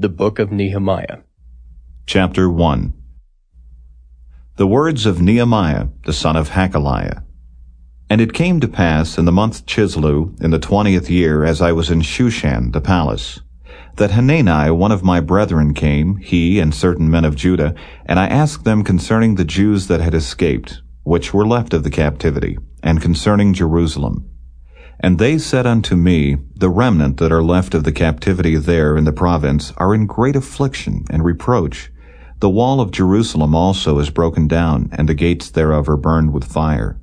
The Book of Nehemiah. Chapter 1 The words of Nehemiah, the son of Hachaliah. And it came to pass in the month Chisleu, in the twentieth year, as I was in Shushan, the palace, that Hanani, one of my brethren, came, he and certain men of Judah, and I asked them concerning the Jews that had escaped, which were left of the captivity, and concerning Jerusalem. And they said unto me, The remnant that are left of the captivity there in the province are in great affliction and reproach. The wall of Jerusalem also is broken down, and the gates thereof are burned with fire.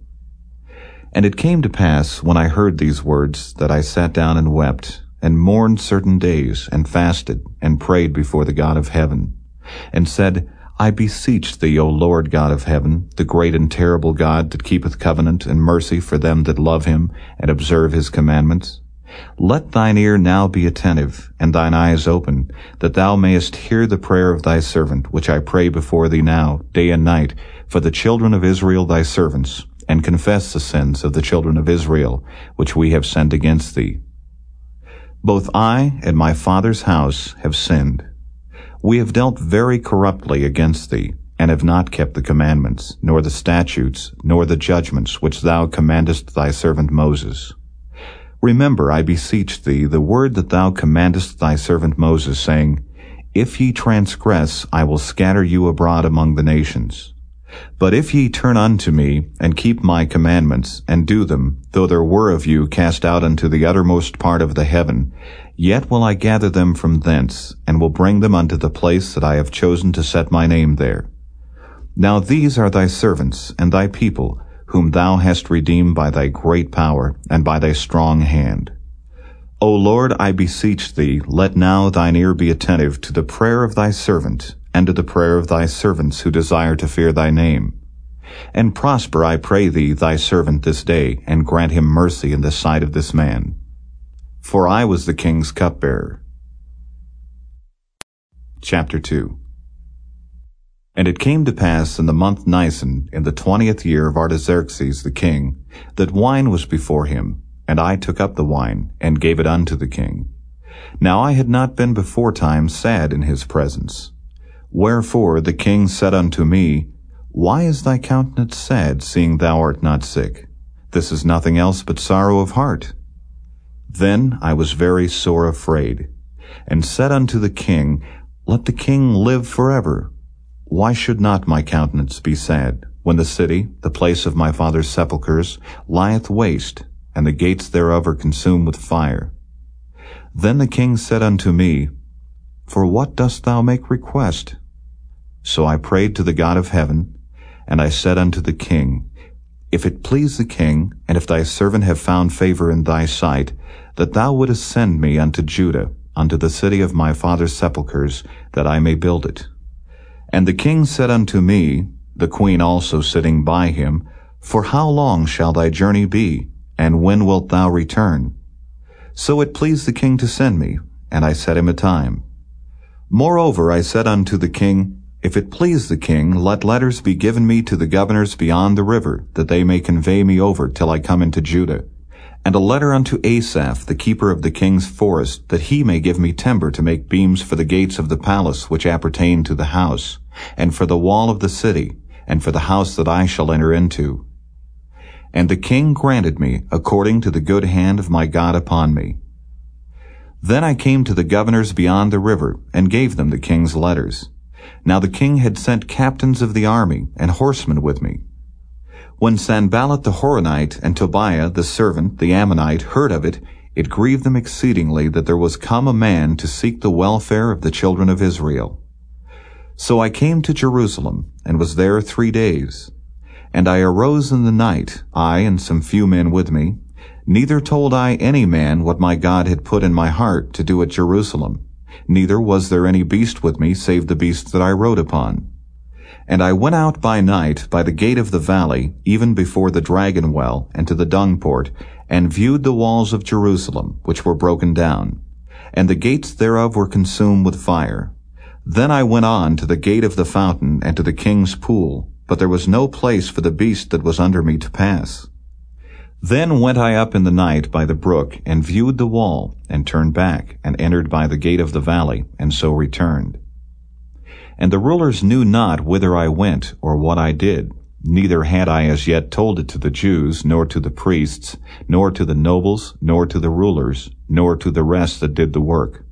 And it came to pass, when I heard these words, that I sat down and wept, and mourned certain days, and fasted, and prayed before the God of heaven, and said, I beseech thee, O Lord God of heaven, the great and terrible God that keepeth covenant and mercy for them that love him and observe his commandments. Let thine ear now be attentive, and thine eyes open, that thou mayest hear the prayer of thy servant, which I pray before thee now, day and night, for the children of Israel thy servants, and confess the sins of the children of Israel, which we have sinned against thee. Both I and my father's house have sinned. We have dealt very corruptly against thee, and have not kept the commandments, nor the statutes, nor the judgments which thou commandest thy servant Moses. Remember, I beseech thee, the word that thou commandest thy servant Moses, saying, If ye transgress, I will scatter you abroad among the nations. But if ye turn unto me, and keep my commandments, and do them, though there were of you cast out unto the uttermost part of the heaven, Yet will I gather them from thence, and will bring them unto the place that I have chosen to set my name there. Now these are thy servants, and thy people, whom thou hast redeemed by thy great power, and by thy strong hand. O Lord, I beseech thee, let now thine ear be attentive to the prayer of thy servant, and to the prayer of thy servants who desire to fear thy name. And prosper, I pray thee, thy servant this day, and grant him mercy in the sight of this man for I was the king's cupbearer. Chapter 2 And it came to pass in the month Nisan, in the twentieth year of Artaxerxes the king, that wine was before him, and I took up the wine, and gave it unto the king. Now I had not been beforetime sad in his presence. Wherefore the king said unto me, Why is thy countenance sad, seeing thou art not sick? This is nothing else but sorrow of heart. Then I was very sore afraid, and said unto the king, Let the king live forever. Why should not my countenance be sad, when the city, the place of my father's sepulchres, lieth waste, and the gates thereof are consumed with fire? Then the king said unto me, For what dost thou make request? So I prayed to the God of heaven, and I said unto the king, if it please the king, and if thy servant have found favor in thy sight, that thou wouldest send me unto Judah, unto the city of my father's sepulchres, that I may build it. And the king said unto me, the queen also sitting by him, For how long shall thy journey be, and when wilt thou return? So it pleased the king to send me, and I set him a time. Moreover I said unto the king, if it please the king, let letters be given me to the governors beyond the river, that they may convey me over till I come into Judah. And a letter unto Asaph, the keeper of the king's forest, that he may give me timber to make beams for the gates of the palace which appertain to the house, and for the wall of the city, and for the house that I shall enter into. And the king granted me, according to the good hand of my God upon me. Then I came to the governors beyond the river, and gave them the king's letters. Now the king had sent captains of the army and horsemen with me. When Sanballat the Horonite and Tobiah the servant, the Ammonite, heard of it, it grieved them exceedingly that there was come a man to seek the welfare of the children of Israel. So I came to Jerusalem, and was there three days. And I arose in the night, I and some few men with me. Neither told I any man what my God had put in my heart to do at Jerusalem neither was there any beast with me save the beast that I rode upon. And I went out by night by the gate of the valley, even before the dragon well, and to the dung port, and viewed the walls of Jerusalem, which were broken down, and the gates thereof were consumed with fire. Then I went on to the gate of the fountain, and to the king's pool, but there was no place for the beast that was under me to pass. Then went I up in the night by the brook, and viewed the wall, and turned back, and entered by the gate of the valley, and so returned. And the rulers knew not whither I went, or what I did, neither had I as yet told it to the Jews, nor to the priests, nor to the nobles, nor to the rulers, nor to the rest that did the work.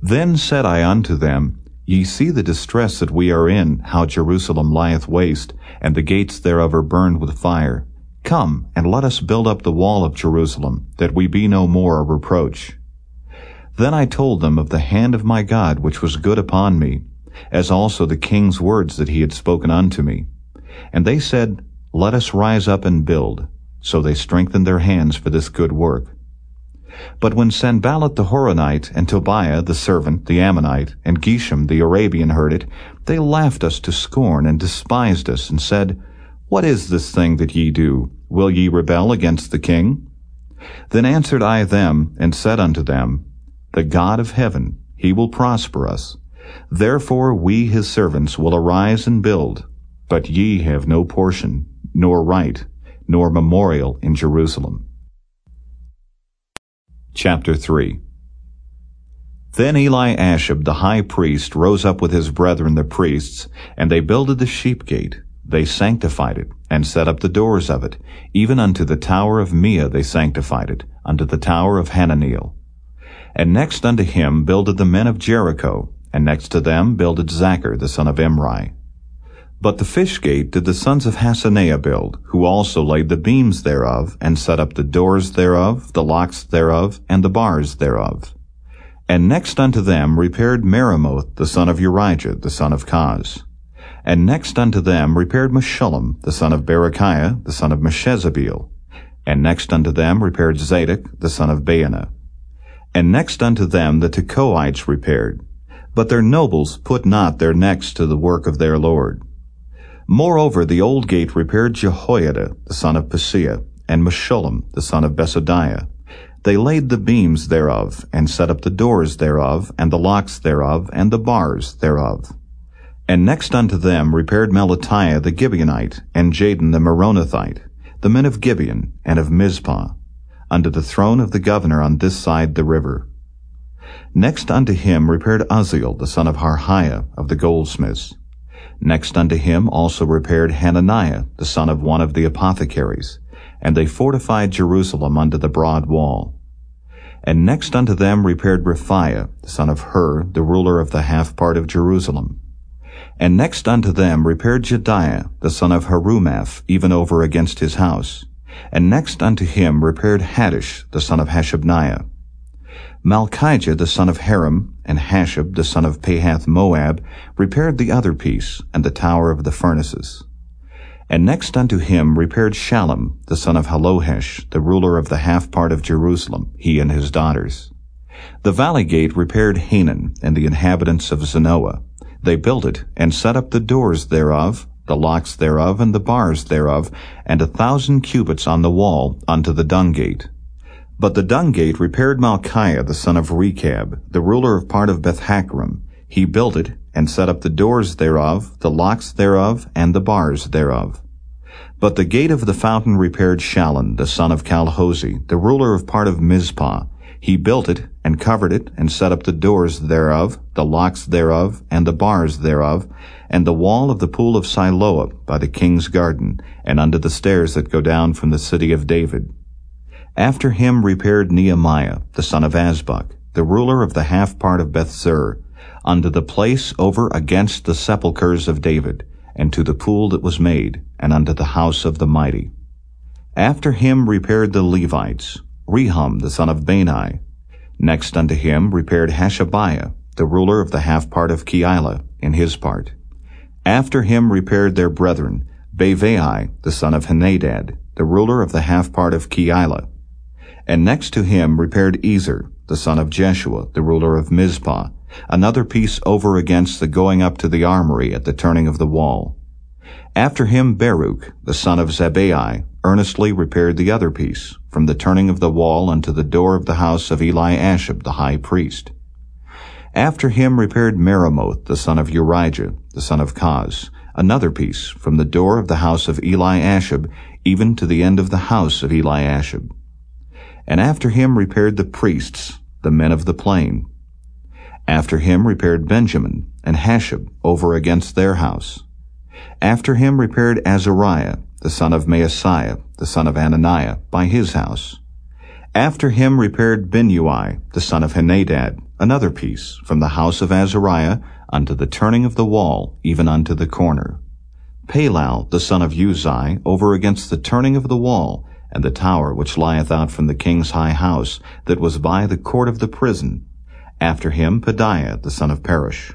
Then said I unto them, Ye see the distress that we are in, how Jerusalem lieth waste, and the gates thereof are burned with fire. Come, and let us build up the wall of Jerusalem, that we be no more a reproach. Then I told them of the hand of my God which was good upon me, as also the king's words that he had spoken unto me. And they said, Let us rise up and build. So they strengthened their hands for this good work. But when Sanballat the Horonite, and Tobiah the servant, the Ammonite, and Geshem the Arabian heard it, they laughed us to scorn, and despised us, and said, What is this thing that ye do? Will ye rebel against the king? Then answered I them, and said unto them, The God of heaven, he will prosper us. Therefore we his servants will arise and build, but ye have no portion, nor right, nor memorial in Jerusalem. Chapter 3 Then Eli Eliashib the high priest rose up with his brethren the priests, and they builded the sheep gate. They sanctified it, and set up the doors of it. Even unto the tower of Meah they sanctified it, unto the tower of Hananeel. And next unto him builded the men of Jericho, and next to them builded Zaccur the son of Imri. But the fish gate did the sons of Hassenaah build, who also laid the beams thereof, and set up the doors thereof, the locks thereof, and the bars thereof. And next unto them repaired Meremoth the son of Urijah, the son of Koz. And next unto them repaired Meshullam, the son of Berechiah, the son of Meshezabeel. And next unto them repaired Zadok, the son of Baana. And next unto them the Tekoites repaired. But their nobles put not their necks to the work of their Lord. Moreover, the old gate repaired Jehoiada, the son of Paseah, and Meshullam, the son of Besodiah. They laid the beams thereof, and set up the doors thereof, and the locks thereof, and the bars thereof. And next unto them repaired Melatiah the Gibeonite, and Jadon the Meronothite, the men of Gibeon, and of Mizpah, unto the throne of the governor on this side the river. Next unto him repaired Uzziel the son of Harhaiah of the goldsmiths, Next unto him also repaired Hananiah, the son of one of the apothecaries, and they fortified Jerusalem unto the broad wall. And next unto them repaired Rephaiah, the son of Hur, the ruler of the half part of Jerusalem. And next unto them repaired Jedaiah, the son of Harumaph, even over against his house. And next unto him repaired Hattush, the son of Hashabniah. Malchijah the son of Harim, and Hashub, the son of Pahath Moab, repaired the other piece, and the tower of the furnaces. And next unto him repaired Shallum the son of Halohesh, the ruler of the half part of Jerusalem, he and his daughters. The valley gate repaired Hanan, and the inhabitants of Zanoah. They built it, and set up the doors thereof, the locks thereof, and the bars thereof, and a thousand cubits on the wall unto the dung gate. But the dung gate repaired Malchiah the son of Rechab, the ruler of part of Bethhaccerem. He built it, and set up the doors thereof, the locks thereof, and the bars thereof. But the gate of the fountain repaired Shallun, the son of Colhozeh, the ruler of part of Mizpah. He built it, and covered it, and set up the doors thereof, the locks thereof, and the bars thereof, and the wall of the pool of Siloah by the king's garden, and under the stairs that go down from the city of David. After him repaired Nehemiah, the son of Azbuk, the ruler of the half part of Bethzur, unto the place over against the sepulchres of David, and to the pool that was made, and unto the house of the mighty. After him repaired the Levites, Rehum the son of Bani. Next unto him repaired Hashabiah, the ruler of the half part of Keilah, in his part. After him repaired their brethren, Bavai the son of Henadad, the ruler of the half part of Keilah, and next to him repaired Ezer, the son of Jeshua, the ruler of Mizpah, another piece over against the going up to the armory at the turning of the wall. After him Baruch, the son of Zabbai, earnestly repaired the other piece, from the turning of the wall unto the door of the house of Eli Eliashib the high priest. After him repaired Meremoth, the son of Urijah, the son of Koz, another piece, from the door of the house of Eli Eliashib, even to the end of the house of Eli Eliashib. And after him repaired the priests, the men of the plain. After him repaired Benjamin and Hashub over against their house. After him repaired Azariah, the son of Maaseiah, the son of Ananiah, by his house. After him repaired Binnui, the son of Henadad, another piece, from the house of Azariah unto the turning of the wall, even unto the corner. Palal, the son of Uzai, over against the turning of the wall, and the tower which lieth out from the king's high house, that was by the court of the prison. After him Pedaiah, the son of Parosh.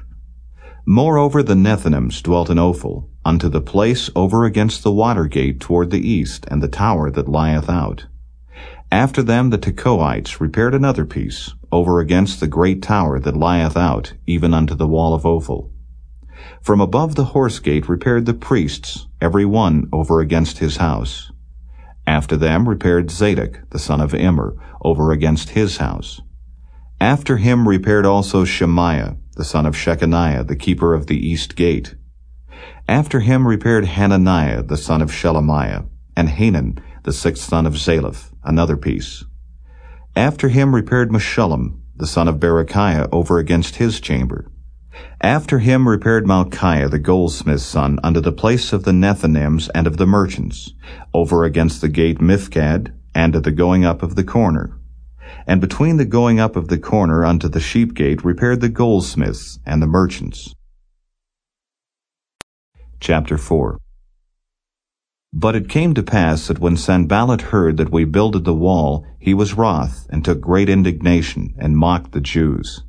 Moreover the Nethinims dwelt in Ophel, unto the place over against the water gate toward the east, and the tower that lieth out. After them the Tekoites repaired another piece, over against the great tower that lieth out, even unto the wall of Ophel. From above the horse gate repaired the priests, every one over against his house. After them repaired Zadok, the son of Immer, over against his house. After him repaired also Shemaiah, the son of Shechaniah, the keeper of the east gate. After him repaired Hananiah, the son of Shelemiah, and Hanan, the sixth son of Zalaph, another piece. After him repaired Meshullam, the son of Berechiah, over against his chamber. After him repaired Malchiah, the goldsmith's son, unto the place of the Nethinims and of the merchants, over against the gate Miphkad, and at the going up of the corner. And between the going up of the corner unto the sheep gate repaired the goldsmiths and the merchants. Chapter 4 But it came to pass that when Sanballat heard that we builded the wall, he was wroth, and took great indignation, and mocked the Jews.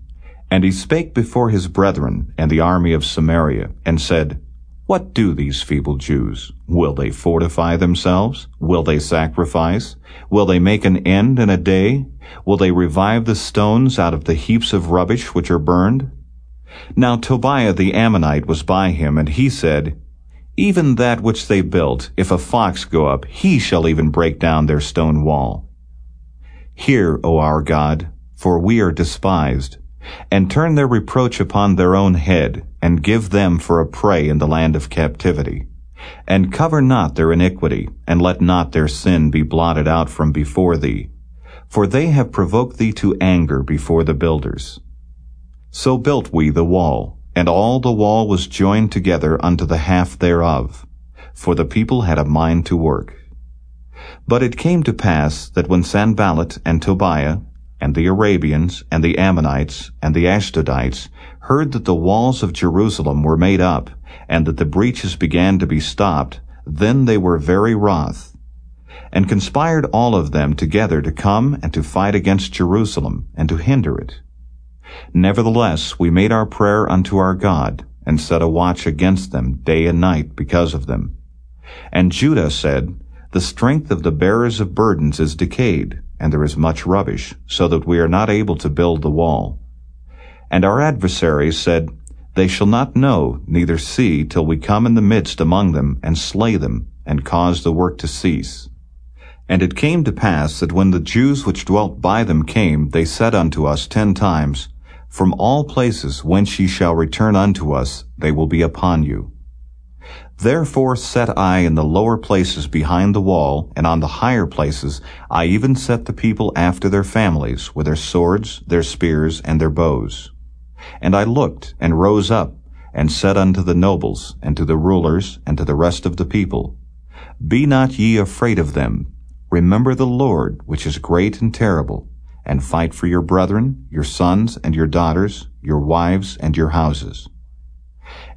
And he spake before his brethren and the army of Samaria, and said, What do these feeble Jews? Will they fortify themselves? Will they sacrifice? Will they make an end in a day? Will they revive the stones out of the heaps of rubbish which are burned? Now Tobiah the Ammonite was by him, and he said, even that which they built, if a fox go up, he shall even break down their stone wall. Hear, O our God, for we are despised, and turn their reproach upon their own head, and give them for a prey in the land of captivity. And cover not their iniquity, and let not their sin be blotted out from before thee. For they have provoked thee to anger before the builders. So built we the wall, and all the wall was joined together unto the half thereof, for the people had a mind to work. But it came to pass that when Sanballat and Tobiah, and the Arabians, and the Ammonites, and the Ashdodites heard that the walls of Jerusalem were made up, and that the breaches began to be stopped, then they were very wroth, and conspired all of them together to come and to fight against Jerusalem, and to hinder it. Nevertheless, we made our prayer unto our God, and set a watch against them day and night because of them. And Judah said, The strength of the bearers of burdens is decayed, and there is much rubbish, so that we are not able to build the wall. And our adversaries said, They shall not know, neither see, till we come in the midst among them, and slay them, and cause the work to cease. And it came to pass that when the Jews which dwelt by them came, they said unto us ten times, from all places whence ye shall return unto us, they will be upon you. Therefore set I in the lower places behind the wall, and on the higher places I even set the people after their families, with their swords, their spears, and their bows. And I looked, and rose up, and said unto the nobles, and to the rulers, and to the rest of the people, Be not ye afraid of them. Remember the Lord, which is great and terrible, and fight for your brethren, your sons and your daughters, your wives and your houses.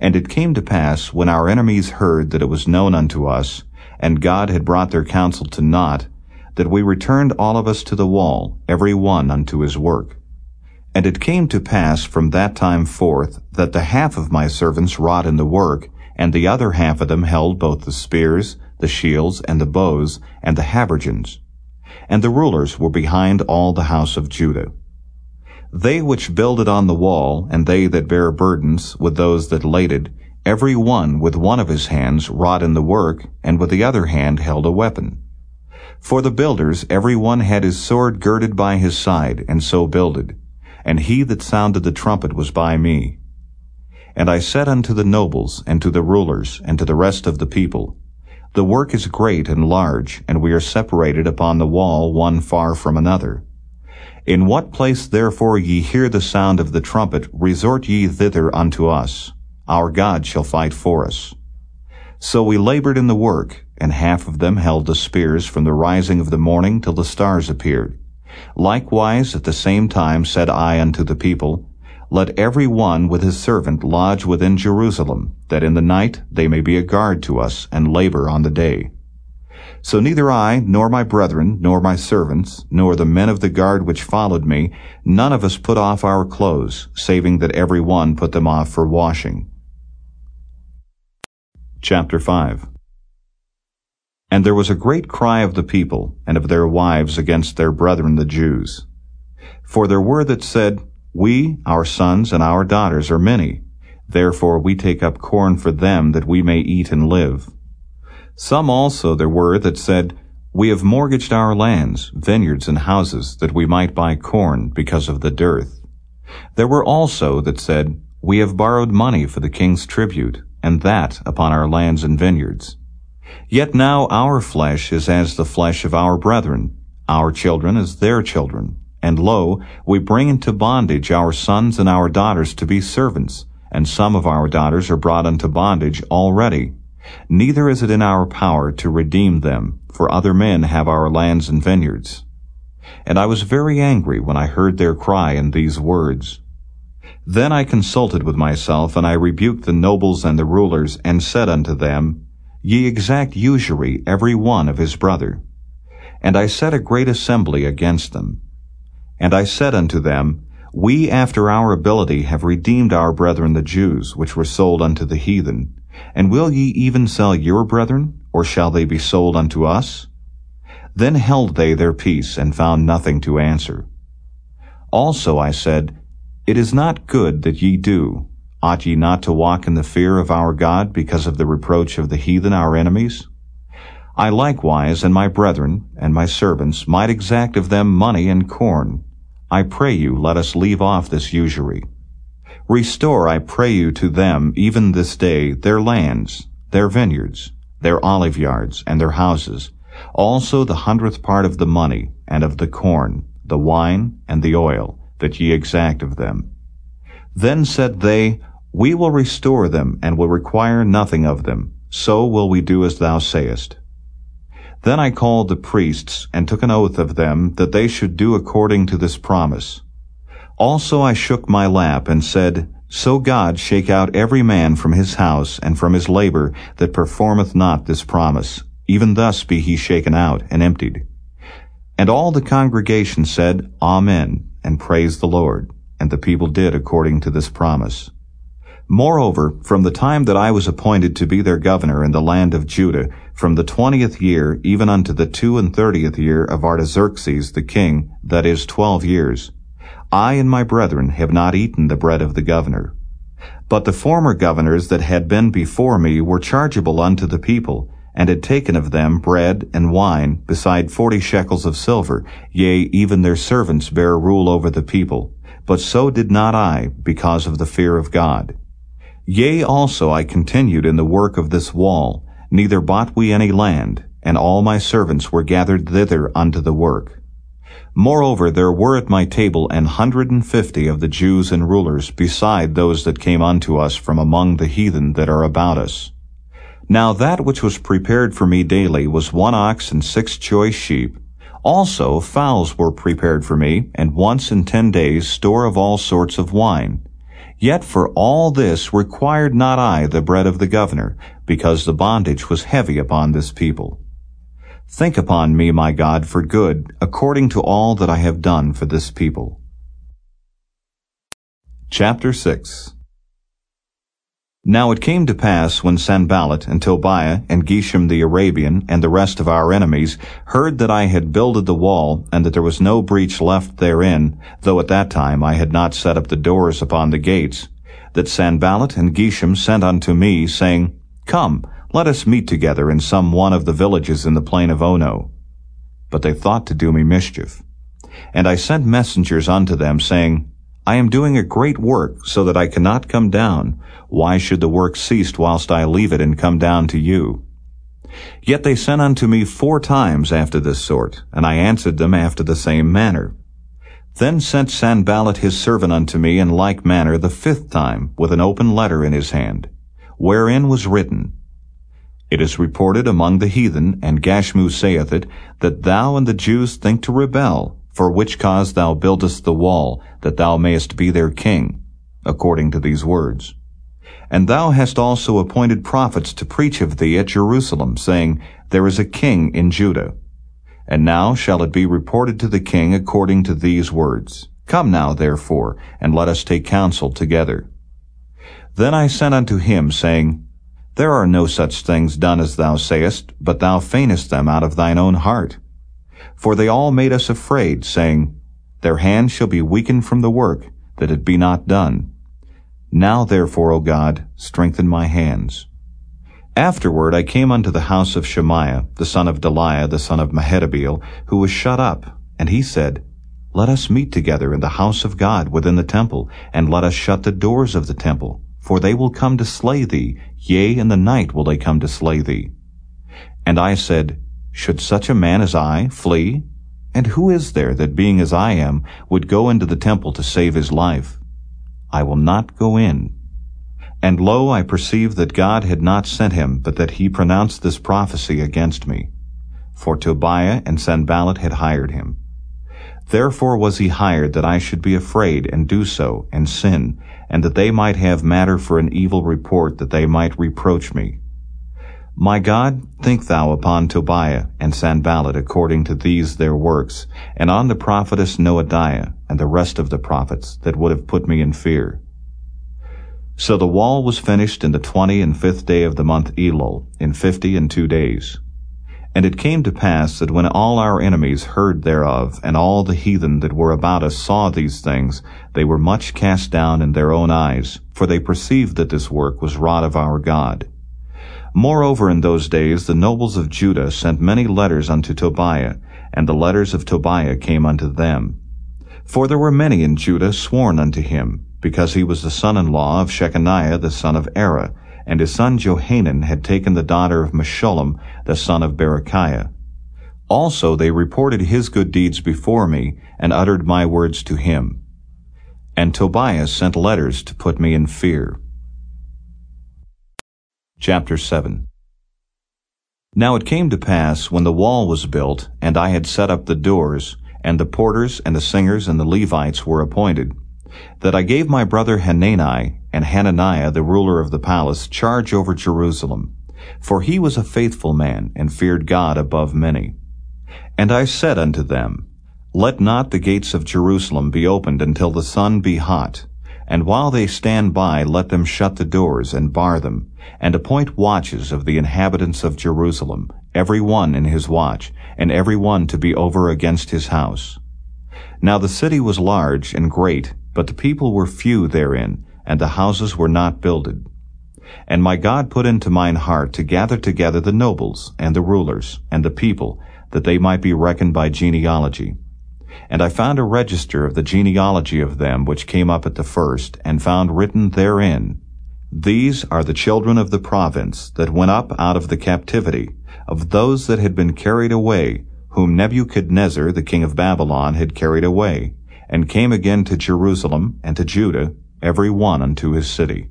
And it came to pass, when our enemies heard that it was known unto us, and God had brought their counsel to naught, that we returned all of us to the wall, every one unto his work. And it came to pass from that time forth, that the half of my servants wrought in the work, and the other half of them held both the spears, the shields, and the bows, and the habergeons and the rulers were behind all the house of Judah. They which builded on the wall, and they that bare burdens, with those that laded, every one with one of his hands wrought in the work, and with the other hand held a weapon. For the builders every one had his sword girded by his side, and so builded. and he that sounded the trumpet was by me. And I said unto the nobles, and to the rulers, and to the rest of the people, The work is great and large, and we are separated upon the wall one far from another. In what place therefore ye hear the sound of the trumpet, resort ye thither unto us. Our God shall fight for us. So we labored in the work, and half of them held the spears from the rising of the morning till the stars appeared. Likewise at the same time said I unto the people, Let every one with his servant lodge within Jerusalem, that in the night they may be a guard to us, and labor on the day. So neither I, nor my brethren, nor my servants, nor the men of the guard which followed me, none of us put off our clothes, saving that every one put them off for washing. Chapter 5 And there was a great cry of the people, and of their wives against their brethren the Jews. For there were that said, We, our sons, and our daughters are many. Therefore we take up corn for them, that we may eat and live. Some also there were that said, We have mortgaged our lands, vineyards, and houses, that we might buy corn, because of the dearth. There were also that said, We have borrowed money for the king's tribute, and that upon our lands and vineyards. Yet now our flesh is as the flesh of our brethren, our children as their children. And lo, we bring into bondage our sons and our daughters to be servants, and some of our daughters are brought into bondage already. Neither is it in our power to redeem them, for other men have our lands and vineyards. And I was very angry when I heard their cry in these words. Then I consulted with myself, and I rebuked the nobles and the rulers, and said unto them, Ye exact usury every one of his brother. And I set a great assembly against them. And I said unto them, We after our ability have redeemed our brethren the Jews, which were sold unto the heathen. And will ye even sell your brethren, or shall they be sold unto us? Then held they their peace, and found nothing to answer. Also I said, it is not good that ye do. Ought ye not to walk in the fear of our God because of the reproach of the heathen our enemies? I likewise and my brethren and my servants might exact of them money and corn. I pray you, let us leave off this usury. Restore, I pray you, to them, even this day, their lands, their vineyards, their olive yards, and their houses, also the hundredth part of the money, and of the corn, the wine, and the oil, that ye exact of them. Then said they, We will restore them, and will require nothing of them. So will we do as thou sayest. Then I called the priests, and took an oath of them, that they should do according to this promise. Also I shook my lap, and said, So God shake out every man from his house, and from his labor, that performeth not this promise. Even thus be he shaken out, and emptied. And all the congregation said, Amen, and praised the Lord. And the people did according to this promise. Moreover, from the time that I was appointed to be their governor in the land of Judah, from the twentieth year even unto the two and thirtieth year of Artaxerxes the king, that is twelve years, I and my brethren have not eaten the bread of the governor. But the former governors that had been before me were chargeable unto the people, and had taken of them bread and wine, beside forty shekels of silver, yea, even their servants bare rule over the people. But so did not I, because of the fear of God. Yea, also I continued in the work of this wall, neither bought we any land, and all my servants were gathered thither unto the work. Moreover, there were at my table an hundred and fifty of the Jews and rulers, beside those that came unto us from among the heathen that are about us. Now that which was prepared for me daily was one ox and six choice sheep. Also fowls were prepared for me, and once in ten days store of all sorts of wine. Yet for all this required not I the bread of the governor, because the bondage was heavy upon this people. Think upon me, my God, for good, according to all that I have done for this people. Chapter 6 now it came to pass when Sanballat and Tobiah and Geshem the Arabian and the rest of our enemies heard that I had builded the wall and that there was no breach left therein, though at that time I had not set up the doors upon the gates, that Sanballat and Geshem sent unto me, saying, Come, let us meet together in some one of the villages in the plain of Ono. But they thought to do me mischief. And I sent messengers unto them, saying, I am doing a great work, so that I cannot come down. Why should the work cease whilst I leave it and come down to you? Yet they sent unto me four times after this sort, and I answered them after the same manner. Then sent Sanballat his servant unto me in like manner the fifth time, with an open letter in his hand, wherein was written, It is reported among the heathen, and Gashmu saith it, that thou and the Jews think to rebel, for which cause thou buildest the wall, that thou mayest be their king, according to these words. And thou hast also appointed prophets to preach of thee at Jerusalem, saying, There is a king in Judah. And now shall it be reported to the king according to these words. Come now, therefore, and let us take counsel together. Then I sent unto him, saying, There are no such things done as thou sayest, but thou feignest them out of thine own heart. For they all made us afraid, saying, Their hand shall be weakened from the work, that it be not done. Now therefore, O God, strengthen my hands. Afterward I came unto the house of Shemaiah, the son of Delaiah, the son of Mehetabeel, who was shut up, and he said, Let us meet together in the house of God within the temple, and let us shut the doors of the temple, for they will come to slay thee, yea, in the night will they come to slay thee. And I said, Should such a man as I flee? And who is there that being as I am would go into the temple to save his life? I will not go in. And lo, I perceived that God had not sent him, but that he pronounced this prophecy against me. For Tobiah and Sanballat had hired him. Therefore was he hired that I should be afraid and do so and sin, and that they might have matter for an evil report that they might reproach me. My God, think thou upon Tobiah and Sanballat according to these their works, and on the prophetess Noadiah and the rest of the prophets that would have put me in fear. So the wall was finished in the twenty and fifth day of the month Elul, in fifty and two days. And it came to pass that when all our enemies heard thereof, and all the heathen that were about us saw these things, they were much cast down in their own eyes, for they perceived that this work was wrought of our God. Moreover in those days the nobles of Judah sent many letters unto Tobiah, and the letters of Tobiah came unto them. For there were many in Judah sworn unto him, because he was the son-in-law of Shechaniah the son of Arah, and his son Johanan had taken the daughter of Meshullam the son of Berechiah. Also they reported his good deeds before me, and uttered my words to him. And Tobiah sent letters to put me in fear. Chapter 7 Now it came to pass, when the wall was built, and I had set up the doors, and the porters and the singers and the Levites were appointed, that I gave my brother Hanani and Hananiah, the ruler of the palace, charge over Jerusalem. For he was a faithful man, and feared God above many. And I said unto them, Let not the gates of Jerusalem be opened until the sun be hot. And while they stand by, let them shut the doors and bar them, and appoint watches of the inhabitants of Jerusalem, every one in his watch, and every one to be over against his house. Now the city was large and great, but the people were few therein, and the houses were not builded. And my God put into mine heart to gather together the nobles, and the rulers, and the people, that they might be reckoned by genealogy. And I found a register of the genealogy of them which came up at the first, and found written therein, These are the children of the province that went up out of the captivity, of those that had been carried away, whom Nebuchadnezzar the king of Babylon had carried away, and came again to Jerusalem and to Judah, every one unto his city.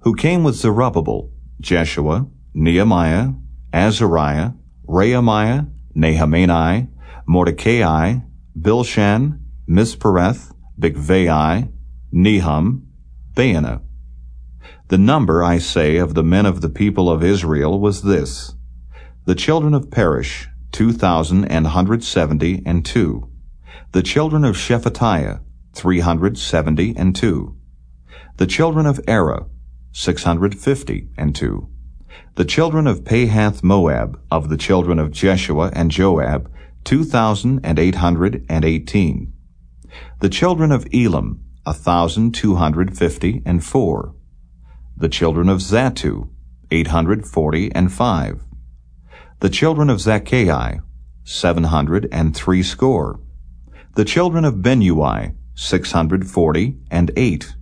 Who came with Zerubbabel, Jeshua, Nehemiah, Azariah, Rehemiah, Nahamani, Mordecai, Bilshan, Mispereth, Bigvai, Nehum, Baanah. The number, I say, of the men of the people of Israel was this. The children of Parosh, two thousand and hundred seventy and two. The children of Shephatiah, 370 and 2. The children of Arah, 650 and 2. The children of Pahath Moab, of the children of Jeshua and Joab, 2,818. The children of Elam, 1,250 and 4. The children of Zattu, 840 and 5. The children of Zaccai, seven hundred and three score. The children of Binnui, six hundred forty and eight.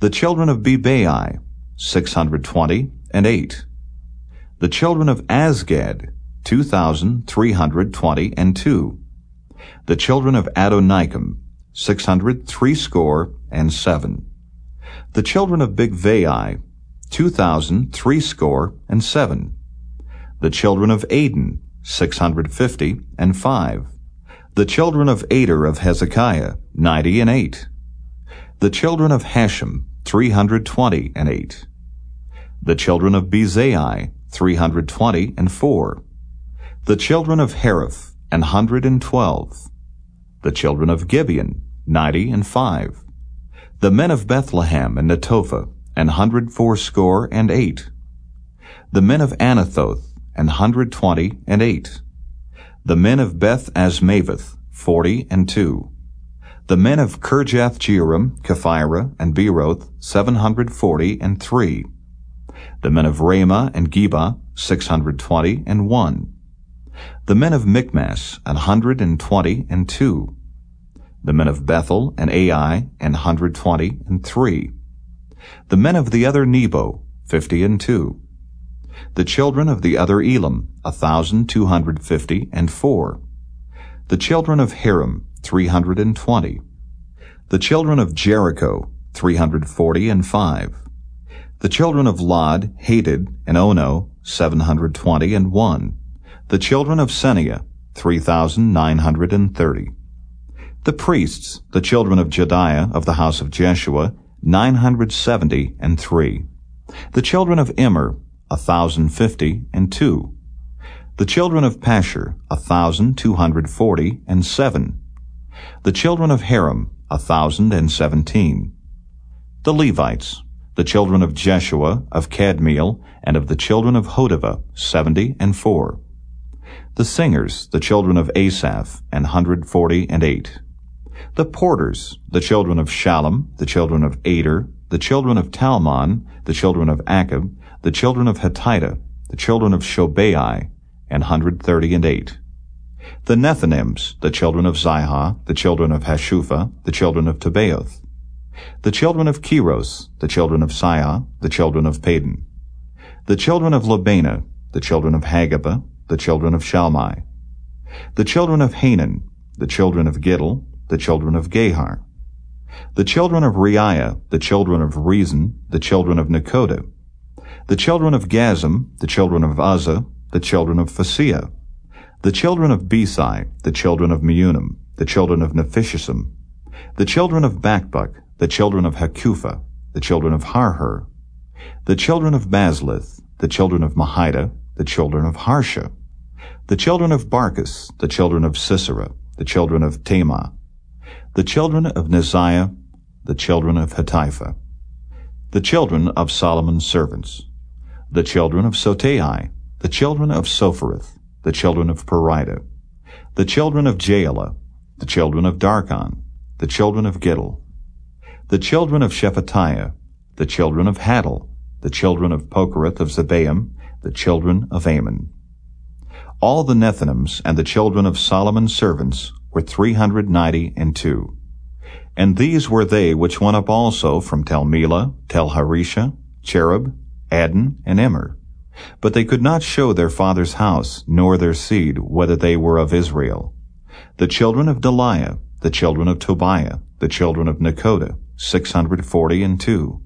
The children of Bebai, six hundred twenty and eight. The children of Azgad, two thousand three hundred twenty and two. The children of Adonikam, six hundred three score and seven. The children of Bigvai, two thousand three score and seven. The children of Adin, six hundred fifty and five. The children of Ater of Hezekiah, ninety and eight. The children of Hashum, three hundred twenty and eight. The children of Bezai, three hundred twenty and four. The children of Hariph, an hundred and twelve. The children of Gibeon, ninety and five. The men of Bethlehem and Netophah, an hundred fourscore and eight. The men of Anathoth, an hundred twenty and eight. The men of Beth Azmaveth, forty and two. The men of Kirjath Jearim, Chephirah, and Beeroth, seven hundred forty and three. The men of Ramah and Geba, six hundred twenty and one. The men of Michmas, an hundred and twenty and two the men of Bethel and Ai, an hundred twenty and three. The men of the other Nebo, fifty and two. The children of the other Elam, a thousand two hundred fifty and four. The children of Harim, three hundred and twenty. The children of Jericho, three hundred forty and five. The children of Lod, Hadid, and Ono, seven hundred twenty and one. The children of Senaah, three thousand nine hundred and thirty. The priests, the children of Jedaiah of the house of Jeshua, 970 and 3. The children of Immer, 1050 and 2. The children of Pashur, 1240 and 7. The children of Harim, 1017. The Levites, the children of Jeshua, of Kadmiel, and of the children of Hodavah, 70 and 4. The singers, the children of Asaph, an hundred forty and eight the porters, the children of Shallum, the children of Ater, the children of Talmon, the children of Akkub, the children of Hatita, the children of Shobai, an hundred thirty and eight. The Nethinims, the children of Zihah, the children of Hashupha, the children of Tabbaoth. The children of Keros, the children of Siah, the children of Padon. The children of Lebana, the children of Hagabah, the children of Shalmai. The children of Hanan, the children of Giddel, the children of Gahar. The children of Reaiah, the children of Rezin, the children of Nekoda. The children of Gazzam, the children of Uzzah, the children of Phaseah. The children of Besai, the children of Meunim, the children of Nephishesim. The children of Bakbuk, the children of Hakupha, the children of Harhur. The children of Bazlith, the children of Mehida, the children of Harsha. The children of Barkos, the children of Sisera, the children of Temah, the children of Neziah, the children of Hatipha, the children of Solomon's servants, the children of Sotai, the children of Sophereth, the children of Perida, the children of Jaala, the children of Darkon, the children of Giddel, the children of Shephatiah, the children of Hattil, the children of Pochereth of Zebaim, the children of Amon. All the Nethinims and the children of Solomon's servants were three hundred ninety and two. And these were they which went up also from Tel Melah, Tel Harisha, Cherub, Addon, and Immer. But they could not show their father's house, nor their seed, whether they were of Israel. The children of Delaiah, the children of Tobiah, the children of Nekoda, six hundred forty and two.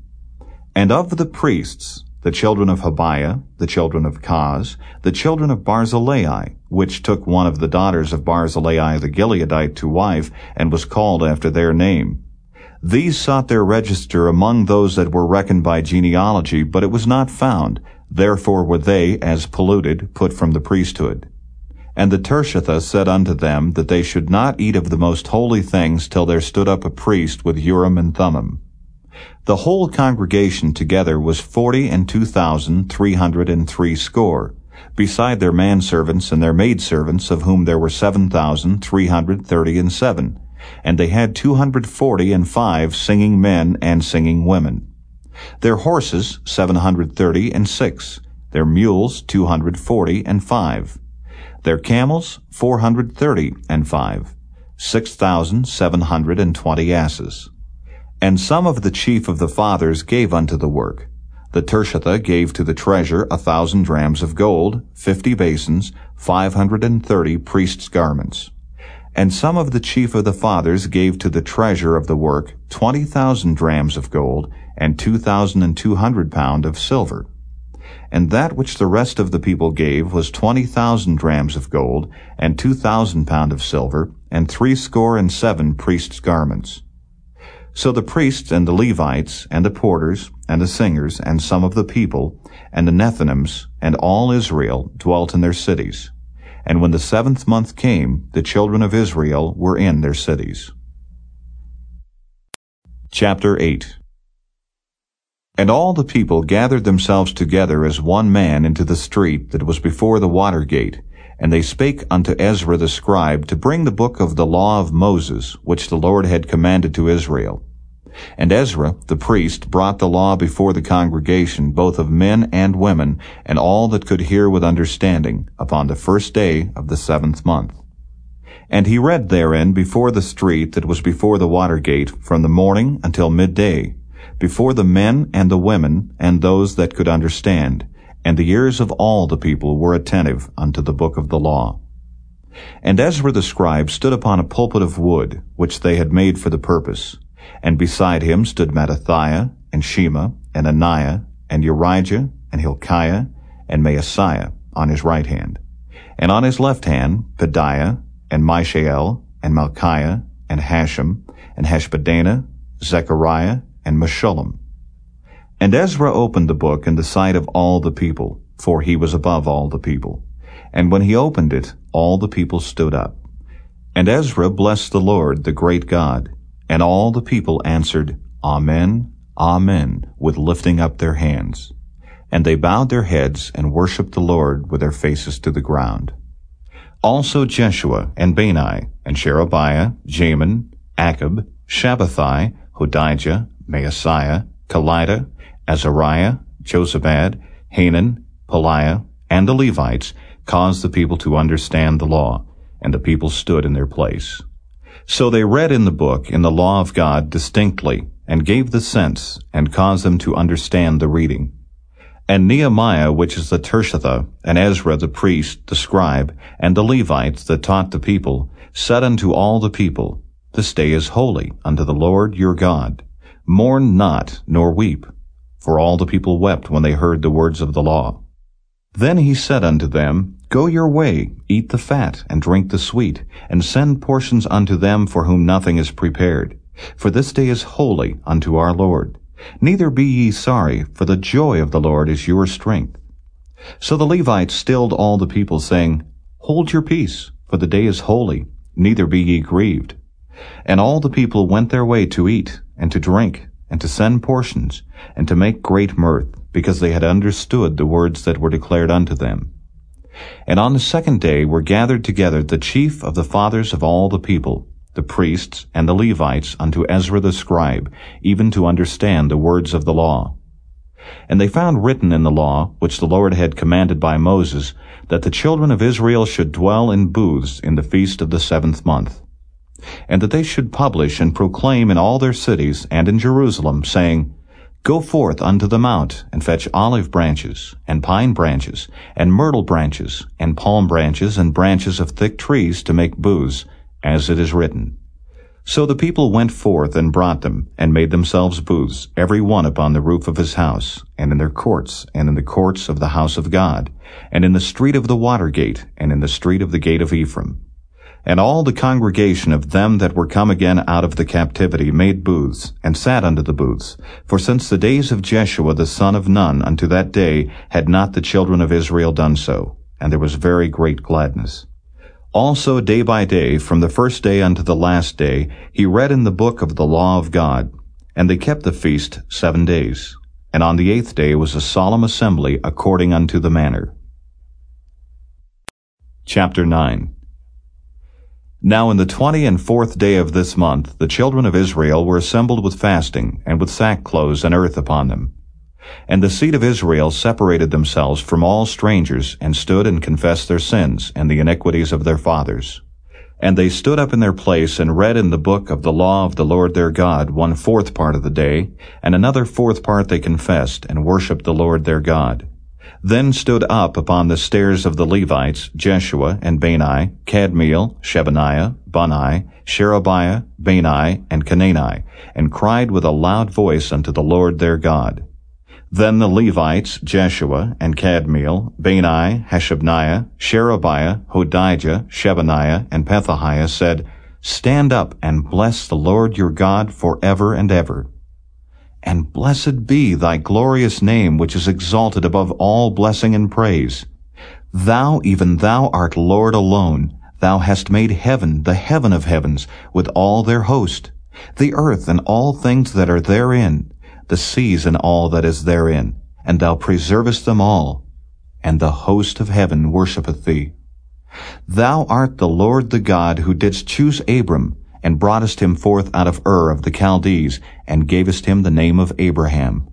And of the priests, the children of Habaiah, the children of Koz, the children of Barzillai, which took one of the daughters of Barzillai the Gileadite to wife, and was called after their name. These sought their register among those that were reckoned by genealogy, but it was not found. Therefore were they, as polluted, put from the priesthood. And the Tirshatha said unto them that they should not eat of the most holy things till there stood up a priest with Urim and Thummim. The whole congregation together was forty and two thousand three hundred and three score, beside their manservants and their maidservants, of whom there were seven thousand three hundred thirty and seven. And they had two hundred forty and five singing men and singing women. Their horses seven hundred thirty and six, their mules two hundred forty and five, their camels four hundred thirty and five, six thousand seven hundred and twenty asses. And some of the chief of the fathers gave unto the work. The Tirshatha gave to the treasure a thousand drams of gold, fifty basins, five hundred and thirty priests' garments. And some of the chief of the fathers gave to the treasure of the work twenty thousand drams of gold, and two thousand and two hundred pound of silver. And that which the rest of the people gave was twenty thousand drams of gold, and two thousand pound of silver, and threescore and seven priests' garments. So the priests and the Levites, and the porters, and the singers, and some of the people, and the Nethinims, and all Israel dwelt in their cities. And when the seventh month came, the children of Israel were in their cities. Chapter 8 And all the people gathered themselves together as one man into the street that was before the water gate, and they spake unto Ezra the scribe to bring the book of the law of Moses, which the Lord had commanded to Israel. And Ezra, the priest, brought the law before the congregation, both of men and women, and all that could hear with understanding, upon the first day of the seventh month. And he read therein before the street that was before the water gate, from the morning until midday, before the men and the women, and those that could understand, and the ears of all the people were attentive unto the book of the law. And Ezra the scribe stood upon a pulpit of wood, which they had made for the purpose, and beside him stood Mattithiah, and Shema, and Ananiah, and Urijah, and Hilkiah, and Maaseiah on his right hand. And on his left hand, Pedaiah, and Mishael, and Malchiah, and Hashum, and Hashbadana, Zechariah, and Meshullam. And Ezra opened the book in the sight of all the people, for he was above all the people. And when he opened it, all the people stood up. And Ezra blessed the Lord, the great God, and all the people answered, Amen, Amen, with lifting up their hands. And they bowed their heads and worshipped the Lord with their faces to the ground. Also Jeshua and Bani and Sherebiah, Jamin, Akkub, Shabbethai, Hodijah, Maaseiah, Kelita, Azariah, Jozabad, Hanan, Pelaiah, and the Levites caused the people to understand the law, and the people stood in their place. So they read in the book in the law of God distinctly, and gave the sense, and caused them to understand the reading. And Nehemiah, which is the Tirshatha, and Ezra the priest, the scribe, and the Levites that taught the people, said unto all the people, This day is holy unto the Lord your God. Mourn not, nor weep. For all the people wept when they heard the words of the law. Then he said unto them, Go your way, eat the fat, and drink the sweet, and send portions unto them for whom nothing is prepared. For this day is holy unto our Lord. Neither be ye sorry, for the joy of the Lord is your strength. So the Levites stilled all the people, saying, Hold your peace, for the day is holy, neither be ye grieved. And all the people went their way to eat, and to drink, and to send portions, and to make great mirth, because they had understood the words that were declared unto them. And on the second day were gathered together the chief of the fathers of all the people, the priests and the Levites unto Ezra the scribe, even to understand the words of the law. And they found written in the law, which the Lord had commanded by Moses, that the children of Israel should dwell in booths in the feast of the seventh month, and that they should publish and proclaim in all their cities and in Jerusalem, saying, Go forth unto the mount, and fetch olive branches, and pine branches, and myrtle branches, and palm branches, and branches of thick trees to make booths, as it is written. So the people went forth and brought them, and made themselves booths, every one upon the roof of his house, and in their courts, and in the courts of the house of God, and in the street of the water gate, and in the street of the gate of Ephraim. And all the congregation of them that were come again out of the captivity made booths, and sat under the booths. For since the days of Jeshua the son of Nun unto that day had not the children of Israel done so, and there was very great gladness. Also day by day, from the first day unto the last day, he read in the book of the law of God. And they kept the feast seven days. And on the eighth day was a solemn assembly according unto the manner. Chapter 9 now in the twenty and fourth day of this month, the children of Israel were assembled with fasting, and with sackcloths and earth upon them. And the seed of Israel separated themselves from all strangers, and stood and confessed their sins, and the iniquities of their fathers. And they stood up in their place and read in the book of the law of the Lord their God one fourth part of the day, and another fourth part they confessed, and worshipped the Lord their God. Then stood up upon the stairs of the Levites Jeshua and Bani, Kadmiel, Shebaniah, Bani, Sherebiah, Bani, and Chenani, and cried with a loud voice unto the Lord their God. Then the Levites, Jeshua and Kadmiel, Bani, Hashabniah, Sherebiah, Hodijah, Shebaniah, and Pethahiah said, Stand up and bless the Lord your God for ever and ever. And blessed be thy glorious name, which is exalted above all blessing and praise. Thou, even thou art Lord alone. Thou hast made heaven, the heaven of heavens, with all their host, the earth and all things that are therein, the seas and all that is therein, and thou preservest them all, and the host of heaven worshippeth thee. Thou art the Lord the God who didst choose Abram, and broughtest him forth out of Ur of the Chaldees, and gavest him the name of Abraham.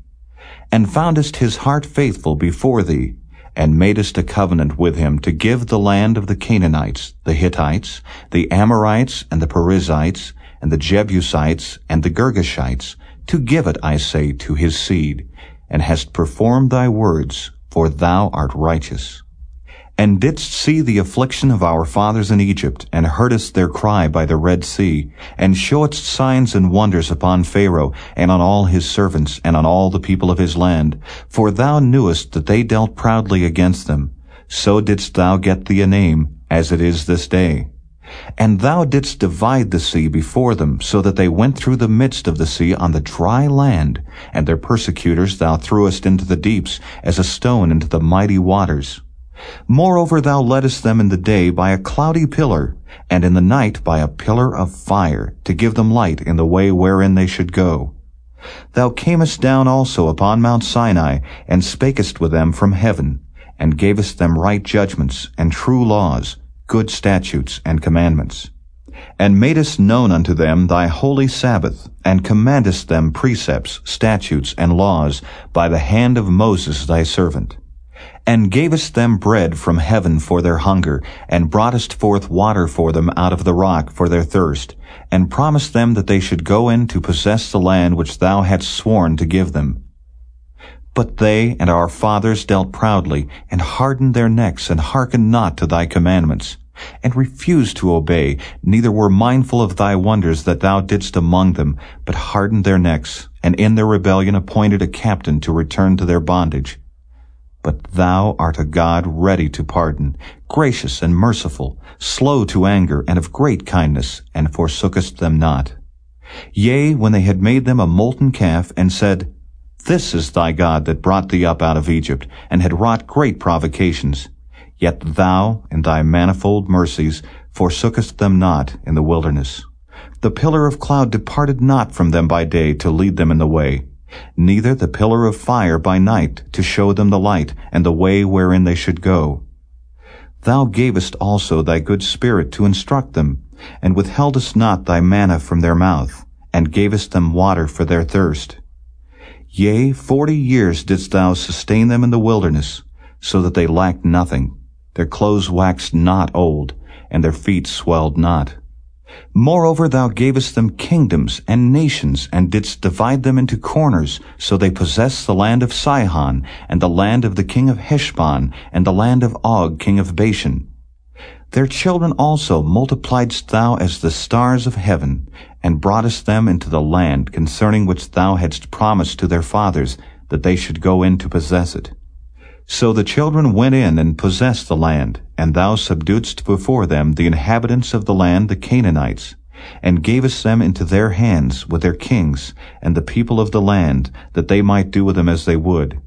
And foundest his heart faithful before thee, and madest a covenant with him to give the land of the Canaanites, the Hittites, the Amorites, and the Perizzites, and the Jebusites, and the Girgashites, to give it, I say, to his seed, and hast performed thy words, for thou art righteous. And didst see the affliction of our fathers in Egypt, and heardest their cry by the Red Sea, and showedst signs and wonders upon Pharaoh, and on all his servants, and on all the people of his land. For thou knewest that they dealt proudly against them. So didst thou get thee a name, as it is this day. And thou didst divide the sea before them, so that they went through the midst of the sea on the dry land, and their persecutors thou threwest into the deeps, as a stone into the mighty waters. Moreover thou leddest them in the day by a cloudy pillar, and in the night by a pillar of fire, to give them light in the way wherein they should go. Thou camest down also upon Mount Sinai, and spakest with them from heaven, and gavest them right judgments and true laws, good statutes and commandments, and madest known unto them thy holy Sabbath, and commandest them precepts, statutes, and laws by the hand of Moses thy servant, and gavest them bread from heaven for their hunger, and broughtest forth water for them out of the rock for their thirst, and promised them that they should go in to possess the land which thou hadst sworn to give them. But they and our fathers dealt proudly, and hardened their necks, and hearkened not to thy commandments and refused to obey, neither were mindful of thy wonders that thou didst among them, but hardened their necks, and in their rebellion appointed a captain to return to their bondage. But thou art a God ready to pardon, gracious and merciful, slow to anger, and of great kindness, and forsookest them not. Yea, when they had made them a molten calf, and said, This is thy God that brought thee up out of Egypt, and had wrought great provocations, Yet thou, in thy manifold mercies, forsookest them not in the wilderness. The pillar of cloud departed not from them by day to lead them in the way, neither the pillar of fire by night to show them the light and the way wherein they should go. Thou gavest also thy good spirit to instruct them, and withheldest not thy manna from their mouth, and gavest them water for their thirst. Yea, forty years didst thou sustain them in the wilderness, so that they lacked nothing. Their clothes waxed not old, and their feet swelled not. Moreover, thou gavest them kingdoms and nations, and didst divide them into corners, so they possessed the land of Sihon, and the land of the king of Heshbon, and the land of Og king of Bashan. Their children also multipliedst thou as the stars of heaven, and broughtest them into the land concerning which thou hadst promised to their fathers, that they should go in to possess it. So the children went in and possessed the land, and thou subduedst before them the inhabitants of the land, the Canaanites, and gavest them into their hands with their kings and the people of the land, that they might do with them as they would.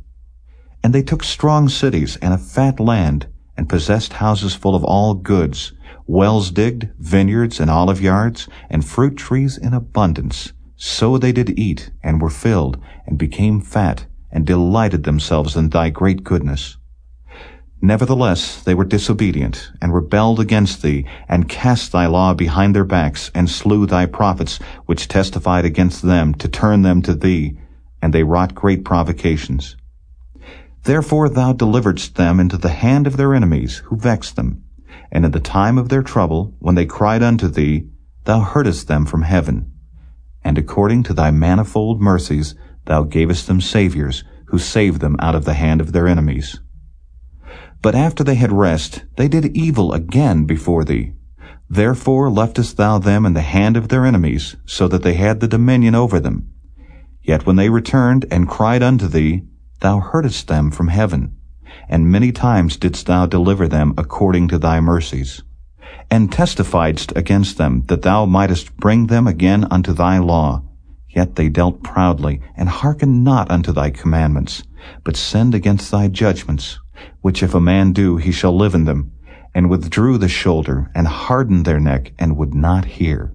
And they took strong cities and a fat land, and possessed houses full of all goods, wells digged, vineyards and olive yards, and fruit trees in abundance. So they did eat, and were filled, and became fat, and delighted themselves in thy great goodness. Nevertheless, they were disobedient, and rebelled against thee, and cast thy law behind their backs, and slew thy prophets, which testified against them, to turn them to thee, and they wrought great provocations. Therefore thou deliveredst them into the hand of their enemies, who vexed them. And in the time of their trouble, when they cried unto thee, thou heardest them from heaven. And according to thy manifold mercies, thou gavest them saviors, who saved them out of the hand of their enemies. But after they had rest, they did evil again before thee. Therefore leftest thou them in the hand of their enemies, so that they had the dominion over them. Yet when they returned and cried unto thee, thou heardest them from heaven, and many times didst thou deliver them according to thy mercies, and testifiedst against them that thou mightest bring them again unto thy law. Yet they dealt proudly, and hearkened not unto thy commandments, but sinned against thy judgments which if a man do, he shall live in them, and withdrew the shoulder, and hardened their neck, and would not hear.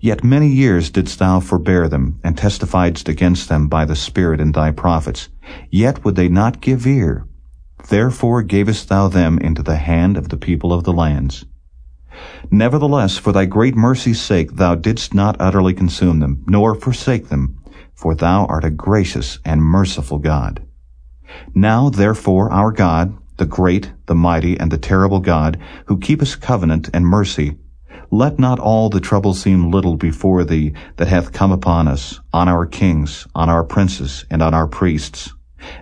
Yet many years didst thou forbear them, and testifiedst against them by the Spirit in thy prophets. Yet would they not give ear. Therefore gavest thou them into the hand of the people of the lands. Nevertheless, for thy great mercy's sake, thou didst not utterly consume them, nor forsake them, for thou art a gracious and merciful God. Now, therefore, our God, the great, the mighty, and the terrible God, who keepeth covenant and mercy, let not all the trouble seem little before thee that hath come upon us, on our kings, on our princes, and on our priests,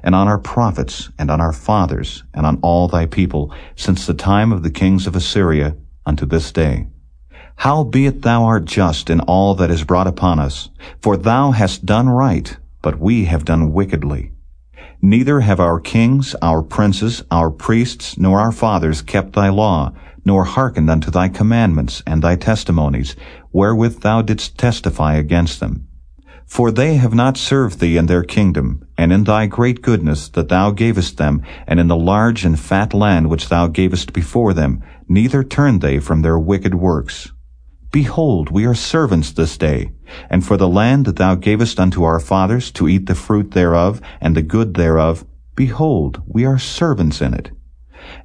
and on our prophets, and on our fathers, and on all thy people, since the time of the kings of Assyria unto this day. Howbeit thou art just in all that is brought upon us, for thou hast done right, but we have done wickedly. Neither have our kings, our princes, our priests, nor our fathers kept thy law, nor hearkened unto thy commandments and thy testimonies, wherewith thou didst testify against them. For they have not served thee in their kingdom, and in thy great goodness that thou gavest them, and in the large and fat land which thou gavest before them, neither turned they from their wicked works. Behold, we are servants this day, and for the land that thou gavest unto our fathers to eat the fruit thereof and the good thereof, behold, we are servants in it.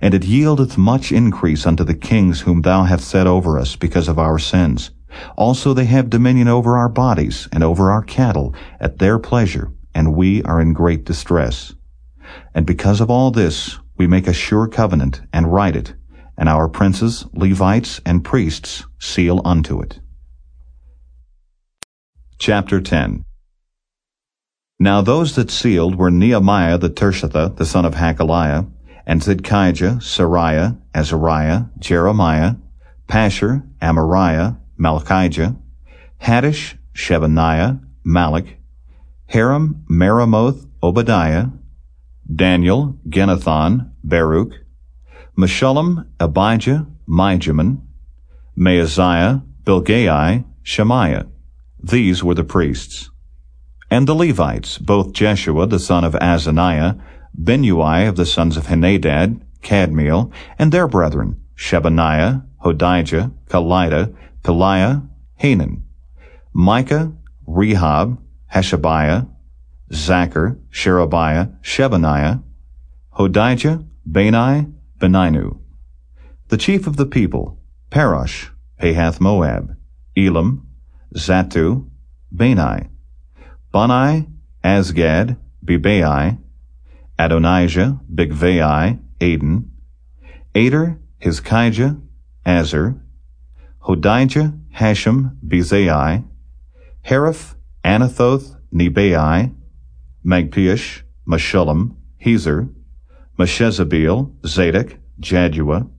And it yieldeth much increase unto the kings whom thou hast set over us because of our sins. Also they have dominion over our bodies and over our cattle at their pleasure, and we are in great distress. And because of all this, we make a sure covenant and write it, and our princes, Levites, and priests seal unto it. Chapter 10 Now those that sealed were Nehemiah the Tirshatha, the son of Hachaliah, and Zedekiah, Seraiah, Azariah, Jeremiah, Pashur, Amariah, Malchijah, Hattush, Shebaniah, Malluch, Harim, Meremoth, Obadiah, Daniel, Ginnethon, Baruch, Meshullam, Abijah, Mijamin, Maaziah, Bilgai, Shemaiah. These were the priests. And the Levites, both Jeshua the son of Azaniah, Binnui of the sons of Henadad, Kadmiel, and their brethren, Shebaniah, Hodijah, Kelita, Pelaiah, Hanan, Micah, Rehob, Hashabiah, Zaccur, Sherebiah, Shebaniah, Hodijah, Bani, Beninu. The chief of the people, Parosh, Pahath Moab, Elam, Zattu, Bani, Bani, Azgad, Bebai, Adonijah, Bigvai, Adin, Ater, Hizkijah, Azzur, Hodijah, Hashum, Bezai, Hariph, Anathoth, Nebai, Magpiash, Meshullam, Hezir, Meshezabeel, Zadok, Jaddua,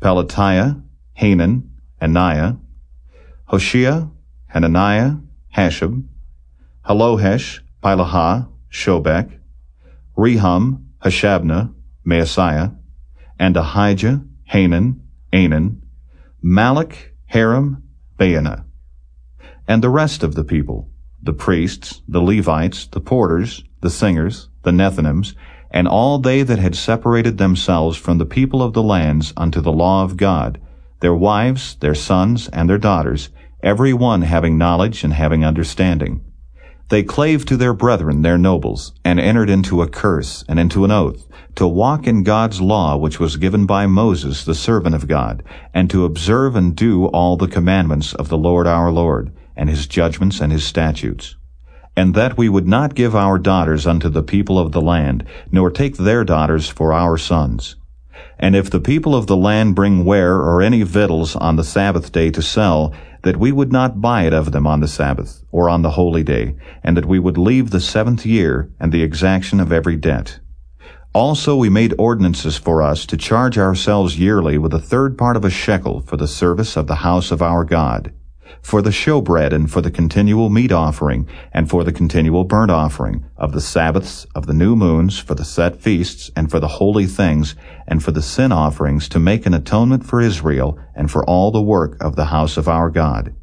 Pelatiah, Hanan, Anaiah, Hoshea, Hananiah, Hashub, Halohesh, Pileha, Shobek, Rehum, Hashabna, Maaseiah, and Ahijah, Hanan, Anan, Malluch, Harim, Baanah, and the rest of the people, the priests, the Levites, the porters, the singers, the Nethinims, and all they that had separated themselves from the people of the lands unto the law of God, their wives, their sons, and their daughters, every one having knowledge and having understanding. They clave to their brethren, their nobles, and entered into a curse and into an oath, to walk in God's law which was given by Moses, the servant of God, and to observe and do all the commandments of the Lord our Lord, and his judgments and his statutes and that we would not give our daughters unto the people of the land, nor take their daughters for our sons. And if the people of the land bring ware or any victuals on the Sabbath day to sell, that we would not buy it of them on the Sabbath, or on the holy day, and that we would leave the seventh year, and the exaction of every debt. Also we made ordinances for us to charge ourselves yearly with a third part of a shekel for the service of the house of our God for the showbread and for the continual meat offering and for the continual burnt offering of the Sabbaths of the new moons for the set feasts and for the holy things and for the sin offerings to make an atonement for Israel and for all the work of the house of our God.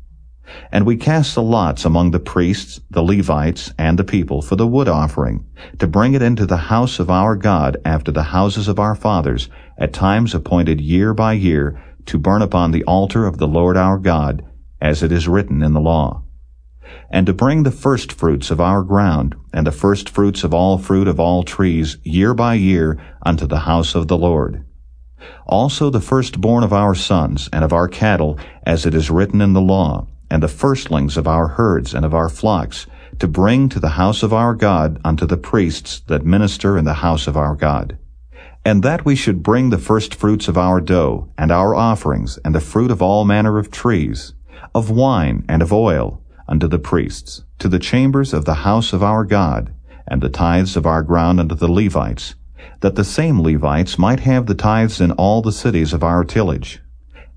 And we cast the lots among the priests, the Levites, and the people for the wood offering, to bring it into the house of our God after the houses of our fathers, at times appointed year by year, to burn upon the altar of the Lord our God, as it is written in the law. And to bring the firstfruits of our ground, and the firstfruits of all fruit of all trees, year by year, unto the house of the Lord. Also the firstborn of our sons, and of our cattle, as it is written in the law, and the firstlings of our herds and of our flocks, to bring to the house of our God unto the priests that minister in the house of our God. And that we should bring the firstfruits of our dough, and our offerings, and the fruit of all manner of trees, of wine and of oil unto the priests, to the chambers of the house of our God, and the tithes of our ground unto the Levites, that the same Levites might have the tithes in all the cities of our tillage.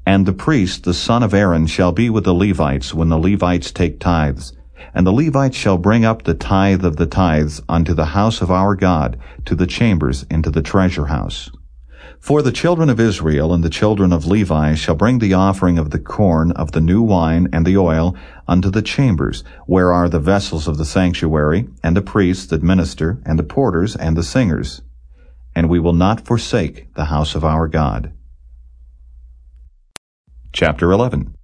And the priest, the son of Aaron, shall be with the Levites when the Levites take tithes, and the Levites shall bring up the tithe of the tithes unto the house of our God, to the chambers into the treasure house. For the children of Israel and the children of Levi shall bring the offering of the corn, of the new wine, and the oil unto the chambers, where are the vessels of the sanctuary, and the priests that minister, and the porters, and the singers. And we will not forsake the house of our God. Chapter 11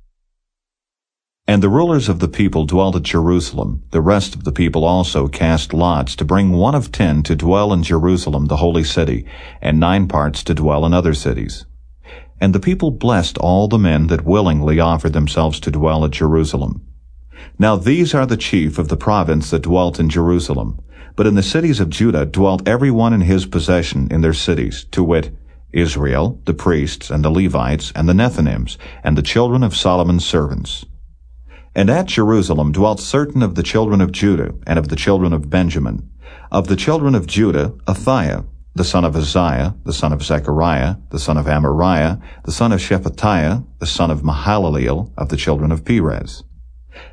and the rulers of the people dwelt at Jerusalem. The rest of the people also cast lots to bring one of ten to dwell in Jerusalem, the holy city, and nine parts to dwell in other cities. And the people blessed all the men that willingly offered themselves to dwell at Jerusalem. Now these are the chief of the province that dwelt in Jerusalem. But in the cities of Judah dwelt every one in his possession in their cities, to wit, Israel, the priests, and the Levites, and the Nethinims, and the children of Solomon's servants. And at Jerusalem dwelt certain of the children of Judah and of the children of Benjamin. Of the children of Judah, Athaiah, the son of Uzziah, the son of Zechariah, the son of Amariah, the son of Shephatiah, the son of Mahalaleel, of the children of Perez.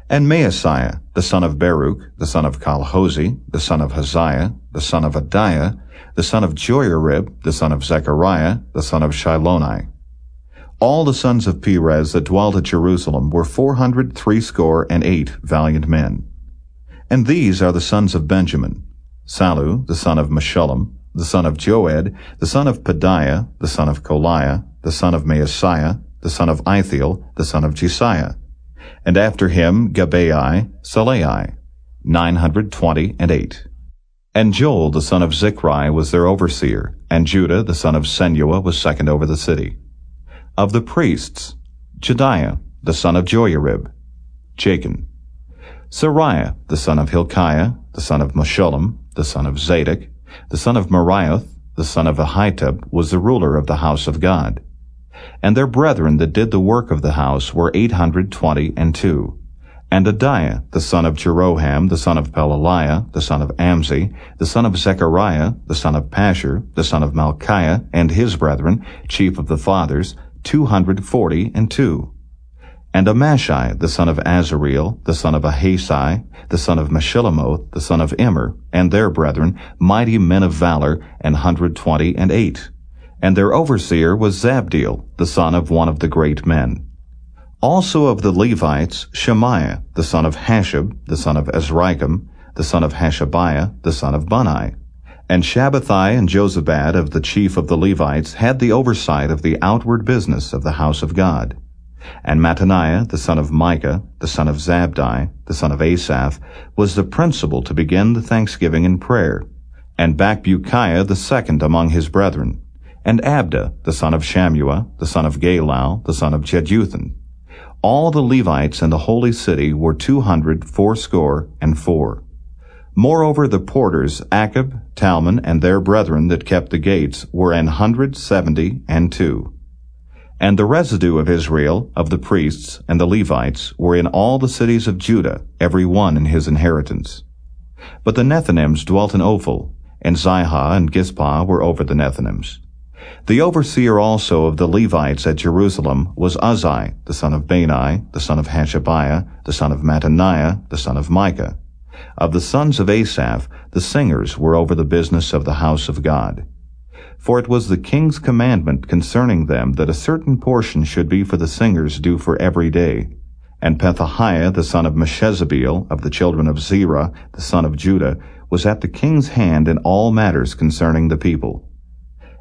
And Maaseiah, the son of Baruch, the son of Colhozeh, the son of Haziah, the son of Adaiah, the son of Joiarib, the son of Zechariah, the son of Shiloni. All the sons of Perez that dwelt at Jerusalem were four hundred threescore and eight valiant men. And these are the sons of Benjamin, Salu, the son of Meshullam, the son of Joed, the son of Pedaiah, the son of Kolaiah, the son of Maaseiah, the son of Ithiel, the son of Jesaiah. And after him Gabbai, Sallai, nine hundred twenty and eight. And Joel the son of Zichri was their overseer, and Judah the son of Senua was second over the city. Of the priests, Jedaiah, the son of Joiarib, Jachin, Seraiah, the son of Hilkiah, the son of Meshullam, the son of Zadok, the son of Meraioth, the son of Ahitub, was the ruler of the house of God. And their brethren that did the work of the house were eight hundred twenty and two. And Adaiah, the son of Jeroham, the son of Pelaliah, the son of Amzi, the son of Zechariah, the son of Pashur, the son of Malchiah, and his brethren, chief of the fathers, two hundred forty and two. And Amashai, the son of Azareel, the son of Ahasai, the son of Meshillemoth, the son of Immer, and their brethren, mighty men of valor, an hundred twenty and eight. And their overseer was Zabdiel, the son of one of the great men. Also of the Levites, Shemaiah, the son of Hasshub, the son of Azrikam, the son of Hashabiah, the son of Bunni. And Shabbethai and Jozabad of the chief of the Levites had the oversight of the outward business of the house of God. And Mattaniah, the son of Micah, the son of Zabdi, the son of Asaph, was the principal to begin the thanksgiving and prayer. And Bakbukiah the second among his brethren. And Abda, the son of Shammua, the son of Galal, the son of Jeduthun. All the Levites in the holy city were two hundred fourscore and four. Moreover, the porters, Akkub, Talmon, and their brethren that kept the gates, were an hundred seventy and two. And the residue of Israel, of the priests, and the Levites, were in all the cities of Judah, every one in his inheritance. But the Nethinims dwelt in Ophel, and Zihah and Gispa were over the Nethinims. The overseer also of the Levites at Jerusalem was Uzzi, the son of Bani, the son of Hashabiah, the son of Mattaniah, the son of Micah. Of the sons of Asaph, the singers were over the business of the house of God. For it was the king's commandment concerning them that a certain portion should be for the singers due for every day. And Pethahiah the son of Meshezabeel of the children of Zerah the son of Judah was at the king's hand in all matters concerning the people.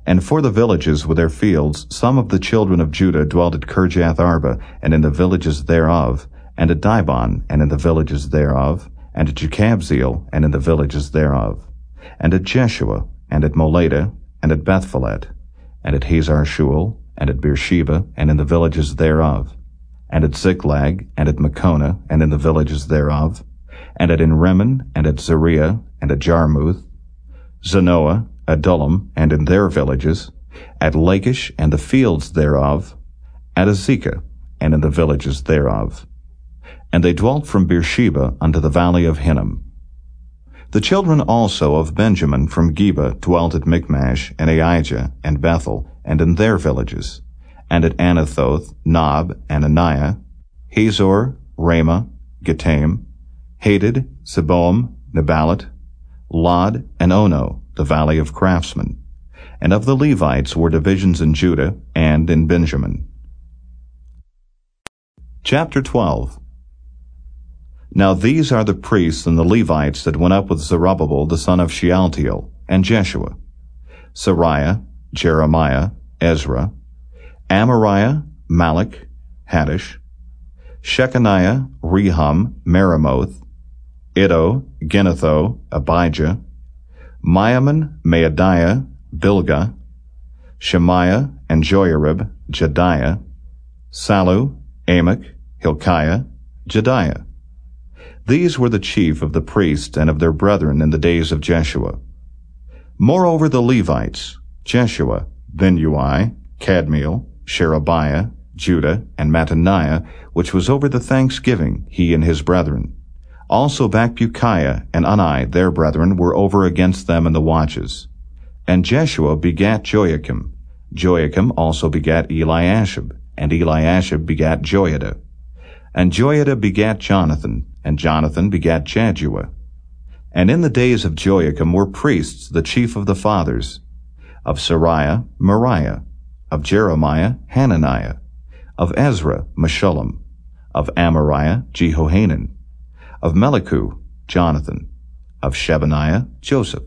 And for the villages with their fields, some of the children of Judah dwelt at Kirjath Arba, and in the villages thereof, and at Dibon, and in the villages thereof, and at Jekabzeel, and in the villages thereof, and at Jeshua, and at Moladah, and at Bethphelet, and at Hazar Shual, and at Beersheba, and in the villages thereof, and at Ziklag, and at Meconah, and in the villages thereof, and at Enrimmon, and at Zereah, and at Jarmuth, Zanoah, Adullam, and in their villages, at Lachish and the fields thereof, at Azekah, and in the villages thereof. And they dwelt from Beersheba unto the valley of Hinnom. The children also of Benjamin from Geba dwelt at Michmash, and Aijah, and Bethel, and in their villages, and at Anathoth, Nob, and Ananiah, Hazor, Ramah, Gittaim, Hadid, Zeboim, Neballat, Lod, and Ono, the valley of craftsmen. And of the Levites were divisions in Judah and in Benjamin. Chapter 12 now these are the priests and the Levites that went up with Zerubbabel the son of Shealtiel, and Jeshua, Seraiah, Jeremiah, Ezra, Amariah, Malluch, Hattush, Shechaniah, Rehum, Meremoth, Iddo, Ginnetho, Abijah, Miamin, Maadiah, Bilgah, Shemaiah, and Joiarib, Jedaiah, Salu, Amok, Hilkiah, Jedaiah. These were the chief of the priests and of their brethren in the days of Jeshua. Moreover the Levites, Jeshua, Binnui, Kadmiel, Sherebiah, Judah, and Mattaniah, which was over the thanksgiving, he and his brethren. Also Bakbukiah and Unni, their brethren, were over against them in the watches. And Jeshua begat Joiakim. Joiakim also begat Eliashib, and Eliashib begat Joiada. And Joiada begat Jonathan, and Jonathan begat Jaddua. And in the days of Joiakim were priests, the chief of the fathers, of Seraiah, Meraiah, of Jeremiah, Hananiah, of Ezra, Meshullam, of Amariah, Jehohanan, of Melicu, Jonathan, of Shebaniah, Joseph,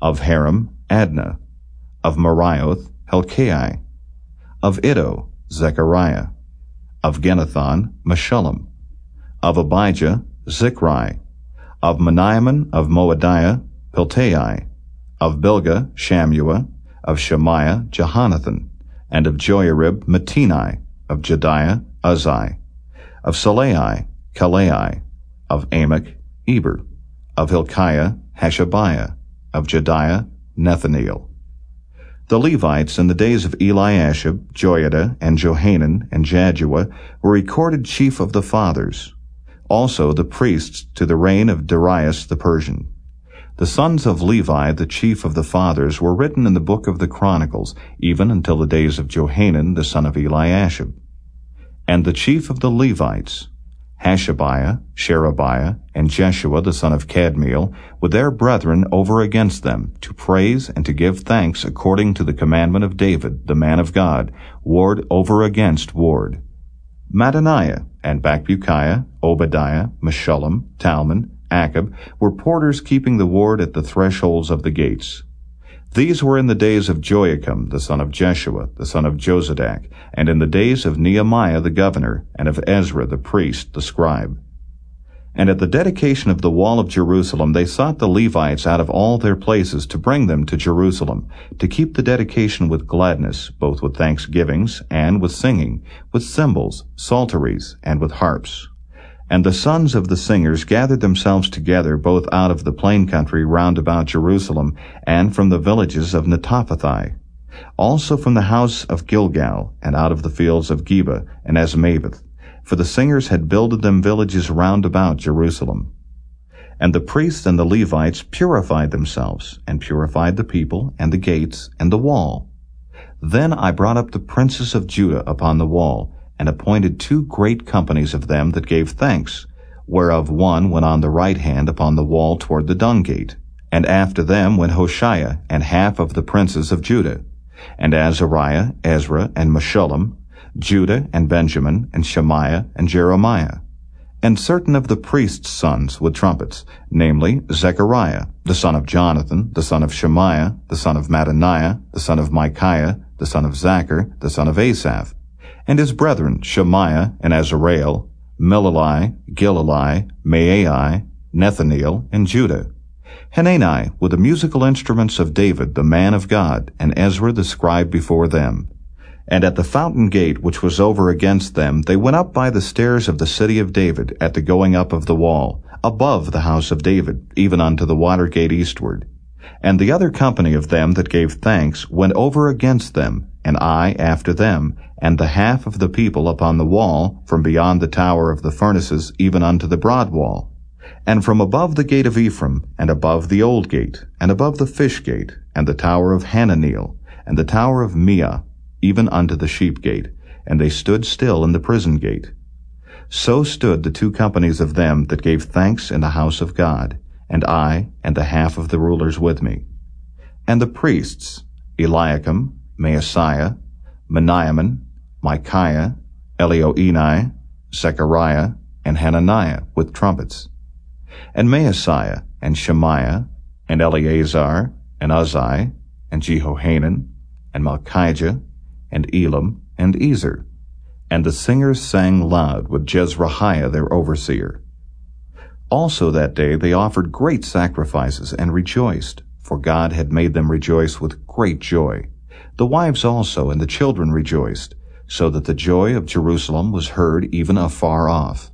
of Harim, Adnah, of Meraioth, Helkai, of Iddo, Zechariah, of Ginnethon, Meshullam, of Abijah, Zichri, of Miniamin of Moadiah, Piltai, of Bilgah, Shammua, of Shemaiah, Jehonathan, and of Joiarib, Mattenai, of Jedaiah, Uzzi, of Salai, Kalai, of Amok, Eber, of Hilkiah, Hashabiah, of Jedaiah, Nethaneel. The Levites in the days of Eliashib, Joiada, and Johanan, and Jaddua were recorded chief of the fathers, also the priests to the reign of Darius the Persian. The sons of Levi, the chief of the fathers, were written in the book of the Chronicles, even until the days of Johanan the son of Eliashib. And the chief of the Levites, Hashabiah, Sherebiah, and Jeshua the son of Kadmiel, with their brethren over against them, to praise and to give thanks according to the commandment of David, the man of God, ward over against ward. Mattaniah and Bakbukiah, Obadiah, Meshullam, Talmon, Akkub were porters keeping the ward at the thresholds of the gates. These were in the days of Joiakim, the son of Jeshua, the son of Jozadak, and in the days of Nehemiah the governor, and of Ezra the priest, the scribe. And at the dedication of the wall of Jerusalem they sought the Levites out of all their places to bring them to Jerusalem, to keep the dedication with gladness, both with thanksgivings and with singing, with cymbals, psalteries, and with harps. And the sons of the singers gathered themselves together both out of the plain country round about Jerusalem, and from the villages of Netophathi, also from the house of Gilgal, and out of the fields of Geba and Azmaveth, for the singers had builded them villages round about Jerusalem. And the priests and the Levites purified themselves, and purified the people, and the gates, and the wall. Then I brought up the princes of Judah upon the wall, and appointed two great companies of them that gave thanks, whereof one went on the right hand upon the wall toward the dung gate. And after them went Hoshea and half of the princes of Judah, and Azariah, Ezra, and Meshullam, Judah and Benjamin, and Shemaiah and Jeremiah, and certain of the priests' sons with trumpets, namely Zechariah, the son of Jonathan, the son of Shemaiah, the son of Mattaniah, the son of Micaiah, the son of Zaccur, the son of Asaph, and his brethren Shemaiah and Azareel, Milalai, Gilalai, Maai, Nethaneel, and Judah. Hanani with the musical instruments of David, the man of God, and Ezra the scribe before them. And at the fountain gate which was over against them, they went up by the stairs of the city of David at the going up of the wall, above the house of David, even unto the water gate eastward. And the other company of them that gave thanks went over against them, and I after them, and the half of the people upon the wall, from beyond the tower of the furnaces even unto the broad wall. And from above the gate of Ephraim, and above the old gate, and above the fish gate, and the tower of Hananeel, and the tower of Meah, even unto the sheep gate, and they stood still in the prison gate. So stood the two companies of them that gave thanks in the house of God, and I, and the half of the rulers with me. And the priests, Eliakim, Maaseiah, Miniamin, Micaiah, Elioenai, Zechariah, and Hananiah with trumpets. And Maaseiah, and Shemaiah, and Eleazar, and Uzzi, and Jehohanan, and Malchijah, and Elam, and Ezer. And the singers sang loud with Jezrahiah their overseer. Also that day they offered great sacrifices and rejoiced, for God had made them rejoice with great joy. The wives also and the children rejoiced, so that the joy of Jerusalem was heard even afar off.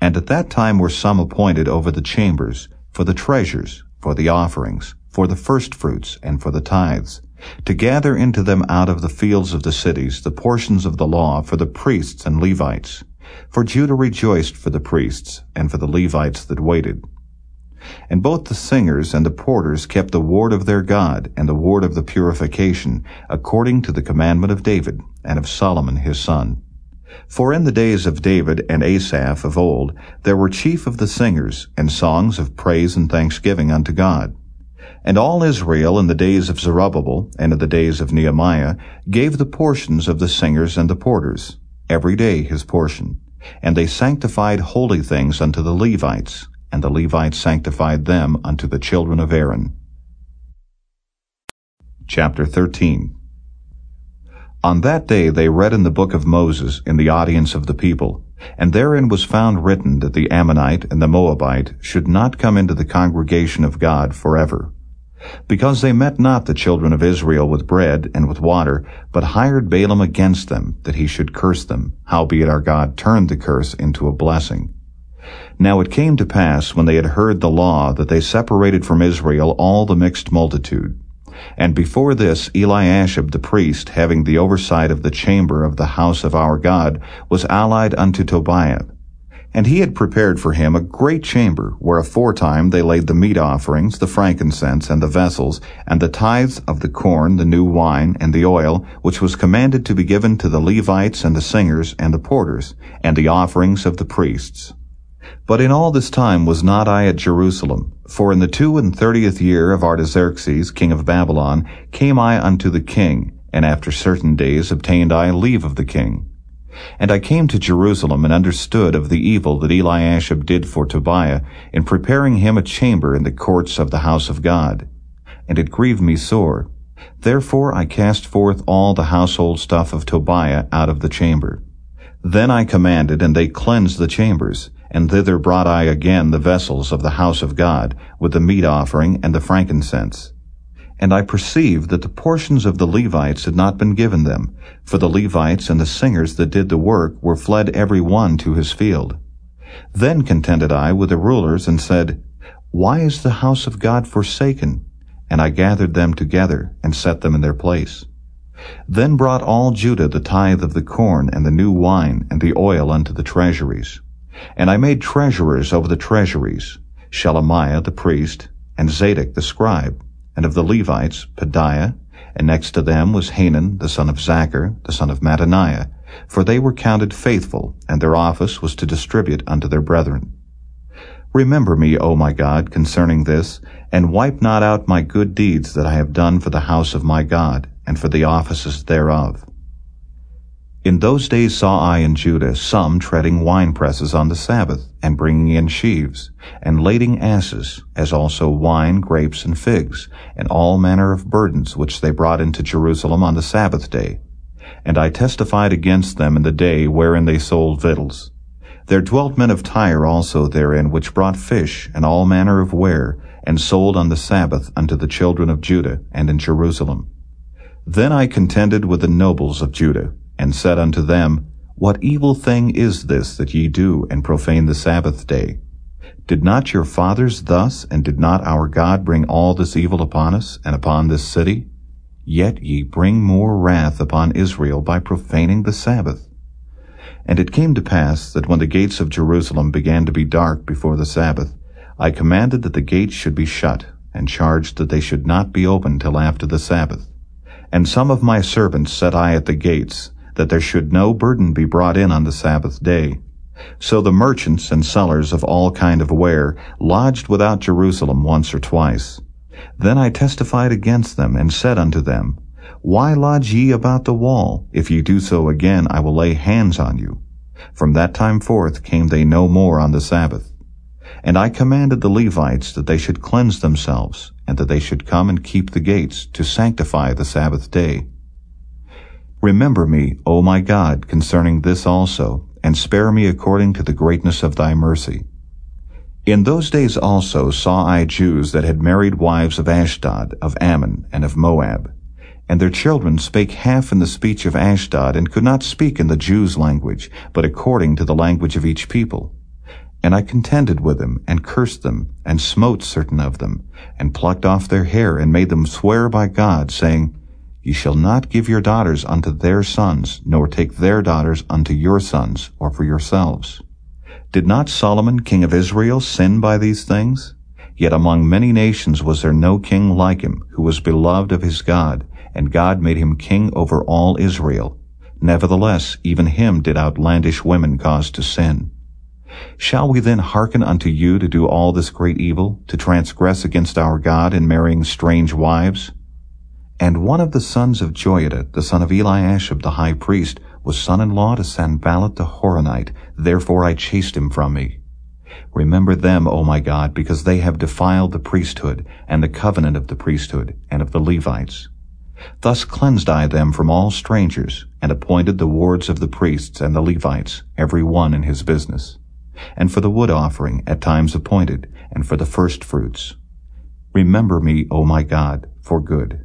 And at that time were some appointed over the chambers, for the treasures, for the offerings, for the firstfruits, and for the tithes, to gather into them out of the fields of the cities the portions of the law for the priests and Levites. For Judah rejoiced for the priests and for the Levites that waited. And both the singers and the porters kept the ward of their God and the ward of the purification, according to the commandment of David and of Solomon his son. For in the days of David and Asaph of old, there were chief of the singers, and songs of praise and thanksgiving unto God. And all Israel in the days of Zerubbabel and in the days of Nehemiah gave the portions of the singers and the porters, every day his portion. And they sanctified holy things unto the Levites, and the Levites sanctified them unto the children of Aaron. Chapter 13 On that day they read in the book of Moses in the audience of the people, and therein was found written that the Ammonite and the Moabite should not come into the congregation of God forever because they met not the children of Israel with bread and with water, but hired Balaam against them, that he should curse them, howbeit our God turned the curse into a blessing. Now it came to pass, when they had heard the law, that they separated from Israel all the mixed multitude. And before this Eliashib the priest, having the oversight of the chamber of the house of our God, was allied unto Tobiah, and he had prepared for him a great chamber, where aforetime they laid the meat offerings, the frankincense, and the vessels, and the tithes of the corn, the new wine, and the oil, which was commanded to be given to the Levites and the singers and the porters, and the offerings of the priests. But in all this time was not I at Jerusalem, for in the two and thirtieth year of Artaxerxes, king of Babylon, came I unto the king, and after certain days obtained I leave of the king. And I came to Jerusalem and understood of the evil that Eliashib did for Tobiah in preparing him a chamber in the courts of the house of God. And it grieved me sore. Therefore I cast forth all the household stuff of Tobiah out of the chamber. Then I commanded, and they cleansed the chambers, and thither brought I again the vessels of the house of God, with the meat offering and the frankincense. And I perceived that the portions of the Levites had not been given them, for the Levites and the singers that did the work were fled every one to his field. Then contended I with the rulers and said, Why is the house of God forsaken? And I gathered them together and set them in their place. Then brought all Judah the tithe of the corn and the new wine and the oil unto the treasuries. And I made treasurers over the treasuries, Shelemiah the priest, and Zadok the scribe, and of the Levites, Pedaiah, and next to them was Hanan the son of Zaccur, the son of Mattaniah, for they were counted faithful, and their office was to distribute unto their brethren. Remember me, O my God, concerning this, and wipe not out my good deeds that I have done for the house of my God, and for the offices thereof. In those days saw I in Judah some treading winepresses on the Sabbath, and bringing in sheaves, and lading asses, as also wine, grapes, and figs, and all manner of burdens which they brought into Jerusalem on the Sabbath day. And I testified against them in the day wherein they sold victuals. There dwelt men of Tyre also therein, which brought fish and all manner of ware, and sold on the Sabbath unto the children of Judah and in Jerusalem. Then I contended with the nobles of Judah, and said unto them, What evil thing is this that ye do, and profane the Sabbath day? Did not your fathers thus, and did not our God bring all this evil upon us, and upon this city? Yet ye bring more wrath upon Israel by profaning the Sabbath. And it came to pass that when the gates of Jerusalem began to be dark before the Sabbath, I commanded that the gates should be shut, and charged that they should not be opened till after the Sabbath. And some of my servants set I at the gates, that there should no burden be brought in on the Sabbath day. So the merchants and sellers of all kind of ware lodged without Jerusalem once or twice. Then I testified against them, and said unto them, why lodge ye about the wall? If ye do so again, I will lay hands on you. From that time forth came they no more on the Sabbath. And I commanded the Levites that they should cleanse themselves, and that they should come and keep the gates, to sanctify the Sabbath day. Remember me, O my God, concerning this also, and spare me according to the greatness of thy mercy. In those days also saw I Jews that had married wives of Ashdod, of Ammon, and of Moab, and their children spake half in the speech of Ashdod, and could not speak in the Jews' language, but according to the language of each people. And I contended with them, and cursed them, and smote certain of them, and plucked off their hair, and made them swear by God, saying, Ye shall not give your daughters unto their sons, nor take their daughters unto your sons, or for yourselves. Did not Solomon king of Israel sin by these things? Yet among many nations was there no king like him, who was beloved of his God, and God made him king over all Israel. Nevertheless, even him did outlandish women cause to sin. Shall we then hearken unto you to do all this great evil, to transgress against our God in marrying strange wives? And one of the sons of Joiada, the son of Eliashib the high priest, was son-in-law to Sanballat the Horonite, therefore I chased him from me. Remember them, O my God, because they have defiled the priesthood, and the covenant of the priesthood, and of the Levites. Thus cleansed I them from all strangers, and appointed the wards of the priests and the Levites, every one in his business, and for the wood offering at times appointed, and for the first fruits. Remember me, O my God, for good.